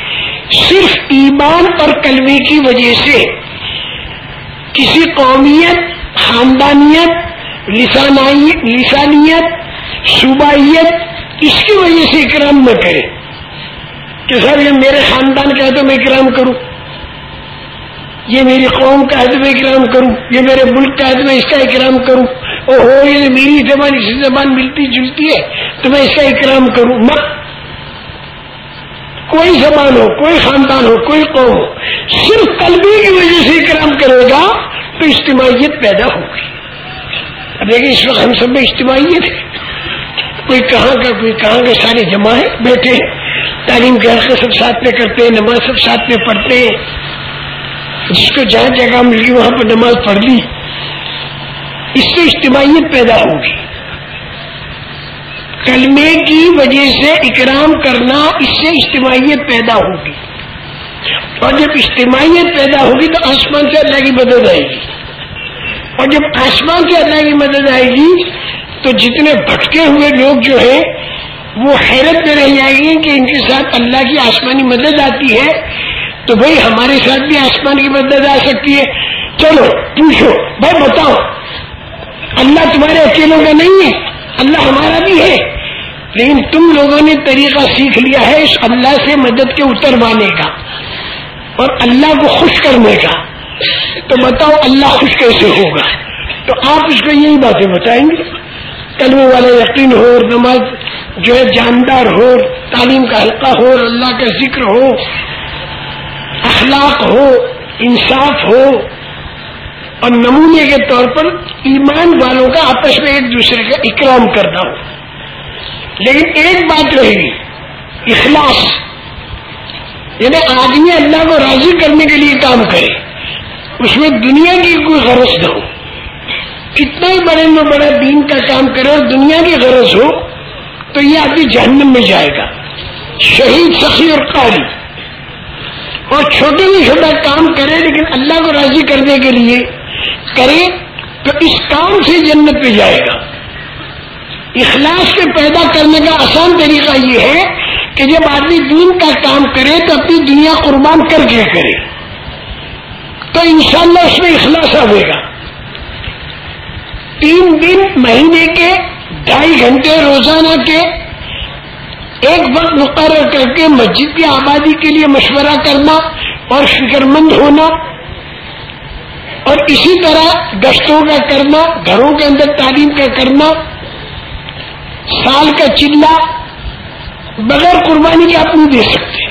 صرف ایمان اور کلمے کی وجہ سے کسی قومیت، خاندانیت لسانیت، صوبائیت اس کی وجہ سے اکرام نہ کرے۔ کہ سر یہ میرے خاندان کا ہے تو میں اکرام کروں۔ یہ میری قوم کا ہے تو میں اکرام کروں۔ یہ میرے ملک کا ہے تو میں اس کا اکرام کروں۔ او ہو یہ میری زبان اسی زبان ملتی جلتی ہے۔ تو میں اس کا اکرام کروں، مت۔ کوئی زبان ہو، کوئی خاندان ہو، کوئی قوم ہو، صرف قلبی کی وجہ سے اکرام کرے گا تو اجتماعیت پیدا ہوگی۔ اب دیکھیں، اس وقت ہم سب میں اجتماعیت ہے۔ کوئی کہاں کا، کوئی کہاں کے سارے جمع ہے بیٹھے ہیں۔ تعلیم کے حق سب ساتھ میں کرتے ہیں، نماز سب ساتھ میں پڑھتے ہیں۔ جس کو جہاں جگہ مل گئی وہاں پر نماز پڑھ لی۔ اس سے اجتماعیت پیدا ہوگی۔ کلمے کی وجہ سے اکرام کرنا اس سے اجتماعیت پیدا ہوگی۔ اور جب اجتماعیت پیدا ہوگی تو آسمان سے اللہ کی مدد آئے گی۔ اور جب آسمان سے اللہ کی مدد آئے گی تو جتنے بھٹکے ہوئے لوگ جو ہیں، وہ حیرت میں رہ جائیں گے کہ ان کے ساتھ اللہ کی آسمانی مدد آتی ہے۔ تو بھائی ہمارے ساتھ بھی آسمان کی مدد آ سکتی ہے۔ چلو پوچھو، بھائی بتاؤ اللہ تمہارے اکیلوں کا نہیں ہے، اللہ ہمارا بھی ہے۔ لیکن تم لوگوں نے طریقہ سیکھ لیا ہے، اس اللہ سے مدد کے اتروانے کا۔ اور اللہ کو خوش کرنے کا۔ تو بتاؤ اللہ خوش کیسے ہوگا؟ تو آپ اس کو یہی باتیں بتائیں گے۔ کلمے والا یقین ہو اور نماز جو ہے جاندار ہو، تعلیم کا حلقہ ہو اور اللہ کا ذکر ہو، اخلاق ہو، انصاف ہو اور نمونے کے طور پر ایمان والوں کا آپس میں ایک دوسرے کا اکرام کرنا۔ ہو لیکن ایک بات رہے گی اخلاص۔ یعنی آدمی اللہ کو راضی کرنے کے لیے کام کرے، اس میں دنیا کی کوئی غرض نہ ہو۔ کتنا ہی بڑے میں بڑا دین کا کام کرے اور دنیا کی غرض ہو، تو یہ آدمی جہنم میں جائے گا۔ شہید، سخی اور قاری اور چھوٹے میں چھوٹا کام کرے لیکن اللہ کو راضی کرنے کے لیے کرے تو اس کام سے جنت پہ جائے گا۔ اخلاص کے پیدا کرنے کا آسان طریقہ یہ ہے کہ جب آدمی دین کا کام کرے تو اپنی دنیا قربان کر کے کرے۔ تو انشاءاللہ اس میں اخلاص آئے گا۔ تین دن مہینے کے، ڈھائی گھنٹے روزانہ کے، ایک وقت مقرر کر کے مسجد کی آبادی کے لیے مشورہ کرنا اور فکر مند ہونا۔ اور اسی طرح گشتوں کا کرنا، گھروں کے اندر تعلیم کا کرنا، سال کا چلا بغیر قربانی کے آپ نہیں دے سکتے۔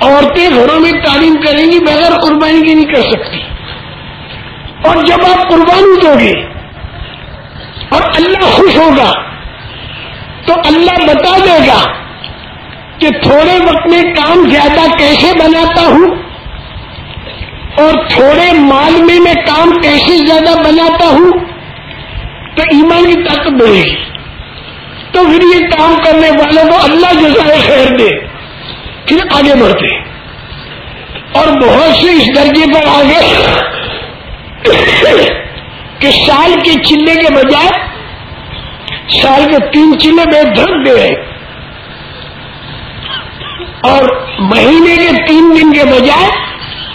عورتیں گھروں میں تعلیم کریں گی بغیر قربانی کے نہیں کر سکتی۔ اور جب آپ قربانی دو گے اور اللہ خوش ہوگا، تو اللہ بتا دے گا کہ تھوڑے وقت میں کام زیادہ کیسے بناتا ہوں؟ اور تھوڑے مال میں میں کام کیسے زیادہ بناتا ہوں تو ایمان کی طاقت بڑھے گی۔ تو پھر یہ کام کرنے والوں کو اللہ جزائے خیر دے۔ پھر آگے بڑھتے۔ اور بہت سے اس درجے پر آگے کہ سال کے چلے کے بجائے سال کے تین چلے میں دھر دے رہے۔ اور مہینے کے تین دن کے بجائے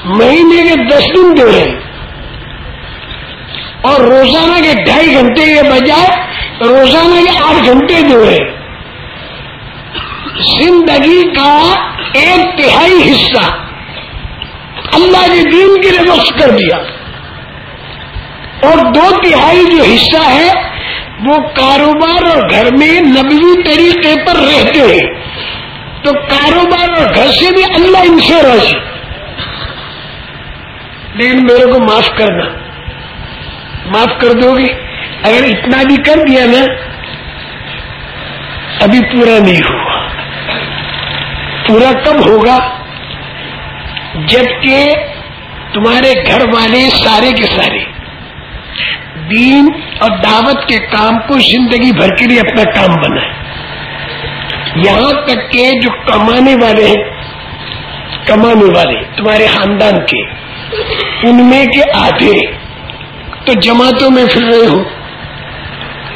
مہینے کے دس دن دے رہے اور روزانہ کے ڈھائی گھنٹے کے بجائے روزانہ کے آٹھ گھنٹے دے رہے زندگی کا ایک تہائی حصہ اللہ کے دین کے لیے وقف کر دیا۔ اور دو تہائی جو حصہ ہے وہ کاروبار اور گھر میں نبوی طریقے پر رہتے ہیں۔ تو کاروبار اور گھر سے بھی اللہ ان سے راضی۔ لیکن میرے کو معاف کرنا۔ معاف کر دو گے۔ اگر اتنا بھی کر دیا نا، ابھی پورا نہیں ہوا۔ پورا کب ہوگا جبکہ تمہارے گھر والے سارے کے سارے دین اور دعوت کے کام کو زندگی بھر کے لیے اپنا کام بنائے۔ یہاں تک کہ جو کمانے والے ہیں، کمانے والے، تمہارے خاندان کے۔ ان میں کے آدھے تو جماعتوں میں پھر رہے ہو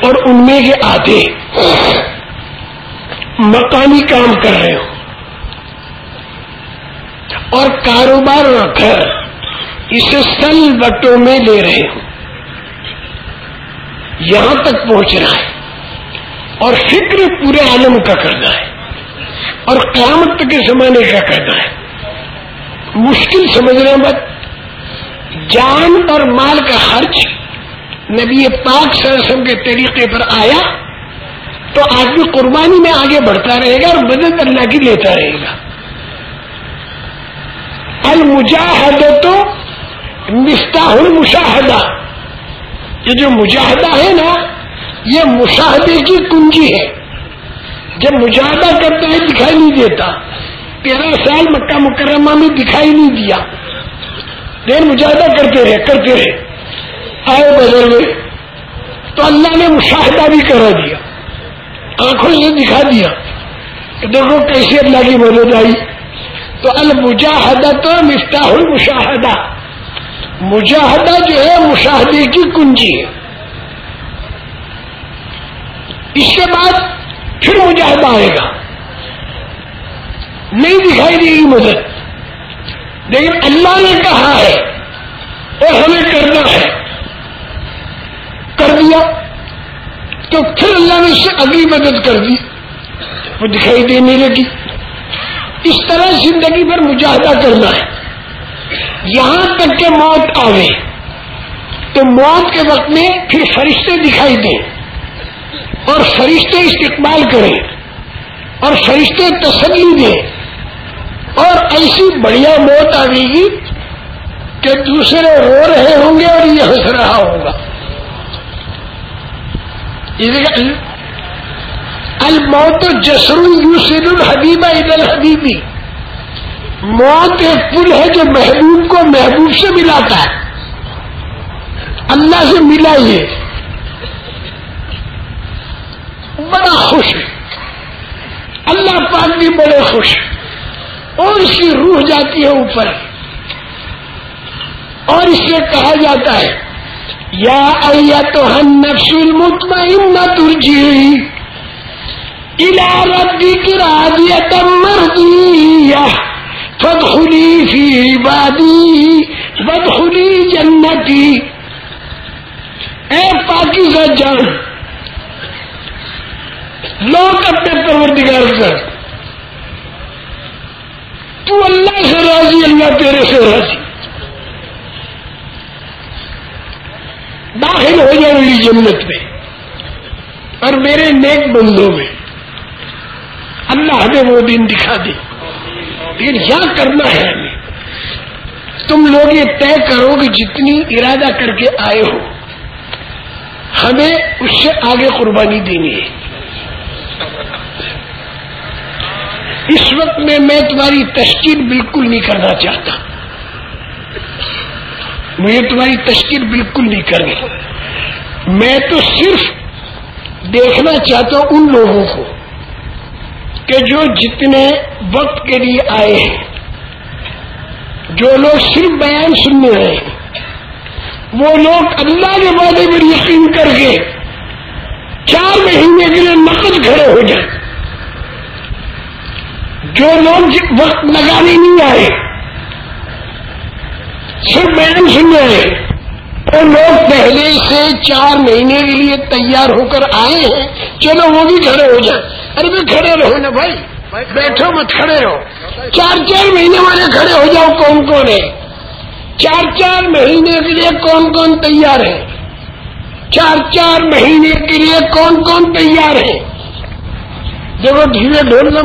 اور ان میں کے آدھے مقامی کام کر رہے ہو اور کاروبار اور گھر اسے سل بٹوں میں لے رہے ہو یہاں تک پہنچنا ہے اور فکر پورے عالم کا کرنا ہے اور قیامت کے زمانے کا کرنا ہے مشکل سمجھنا مت جان اور مال کا خرچ نبی پاک سرسم کے طریقے پر آیا تو آدمی قربانی میں آگے بڑھتا رہے گا اور مدد اللہ کی لیتا رہے گا۔ المجاہد تو مفتاح المشاہدہ۔ یہ جو مجاہدہ ہے نا، یہ مشاہدے کی کنجی ہے۔ جب مجاہدہ کرتا ہے، دکھائی نہیں دیتا۔ تیرہ سال مکہ مکرمہ میں دکھائی نہیں دیا۔ دیر مجاہدہ کرتے رہے کرتے رہے۔ آئے بدل میں تو اللہ نے مشاہدہ بھی کرا دیا۔ آنکھوں سے دکھا دیا کہ دیکھو کیسے اللہ کی مدد آئی۔ تو المجاہدہ تو مفتاح المشاہدہ۔ مجاہدہ جو ہے، مشاہدے کی کنجی ہے۔ اس کے بعد پھر مجاہدہ آئے گا۔ نہیں دکھائی دے گی مدد۔ لیکن اللہ نے کہا ہے اور ہمیں کرنا ہے۔ کر دیا۔ تو پھر اللہ نے اس سے اگلی مدد کر دی۔ وہ دکھائی دینے لگی اس طرح زندگی پر مجاہدہ کرنا ہے۔ یہاں تک کہ موت آوے۔ تو موت کے وقت میں پھر فرشتے دکھائی دیں۔ اور فرشتے استقبال کریں۔ اور فرشتے تسلی دیں۔ اور ایسی بڑھیا موت آئے گی کہ دوسرے رو رہے ہوں گے اور یہ ہنس رہا ہوگا۔ الموت جسر یوسر الحبیبہ عید الحبیبی موت ایک پل ہے جو محبوب کو محبوب سے ملاتا ہے۔ اللہ سے ملا یہ۔ بڑا خوش ہے۔ اللہ پاک بھی بڑے خوش اور اس کی روح جاتی ہے اوپر۔ اور اس سے کہا جاتا ہے، یا ایا تو ہم نفس المطمئن نہ ترجیح الى ربك راضية مرضية فادخلي في عبادي وادخلي جنتي اے پاکیزہ جان، لوگ اپنے پروردگار کر تو اللہ سے راضی اللہ تیرے سے راضی۔ داخل ہو جائے میری جنت میں اور میرے نیک بندوں میں۔ اللہ ہمیں وہ دن دکھا دے۔ لیکن یہاں کرنا ہے ہمیں؟ تم لوگ یہ طے کرو کہ جتنی ارادہ کر کے آئے ہو، ہمیں اس سے آگے قربانی دینی ہے۔ اس وقت میں میں تمہاری تشکیل بالکل نہیں کرنا چاہتا۔ مجھے تمہاری تشکیل بالکل نہیں کرنی میں تو صرف دیکھنا چاہتا ہوں ان لوگوں کو کہ جو جتنے وقت کے لیے آئے ہیں، جو لوگ صرف بیان سننے آئے ہیں، وہ لوگ اللہ کے وعدے پر یقین کر کے چار مہینے کے لیے نقد کھڑے ہو جائیں۔ جو لوگ وقت لگانے نہیں آئے، صرف بیان سننے آئے، وہ لوگ پہلے سے چار مہینے کے لیے تیار ہو کر آئے ہیں۔ چلو وہ بھی کھڑے ہو جائیں۔ ارے بھی کھڑے رہو نا بھائی، بیٹھو مت، کھڑے رہو۔ چار چار مہینے والے کھڑے ہو جاؤ کون کون ہے۔ چار چار مہینے کے لیے کون کون تیار ہے؟ چار چار مہینے کے لیے کون کون تیار ہے؟ جب وہ دھیرے ڈھول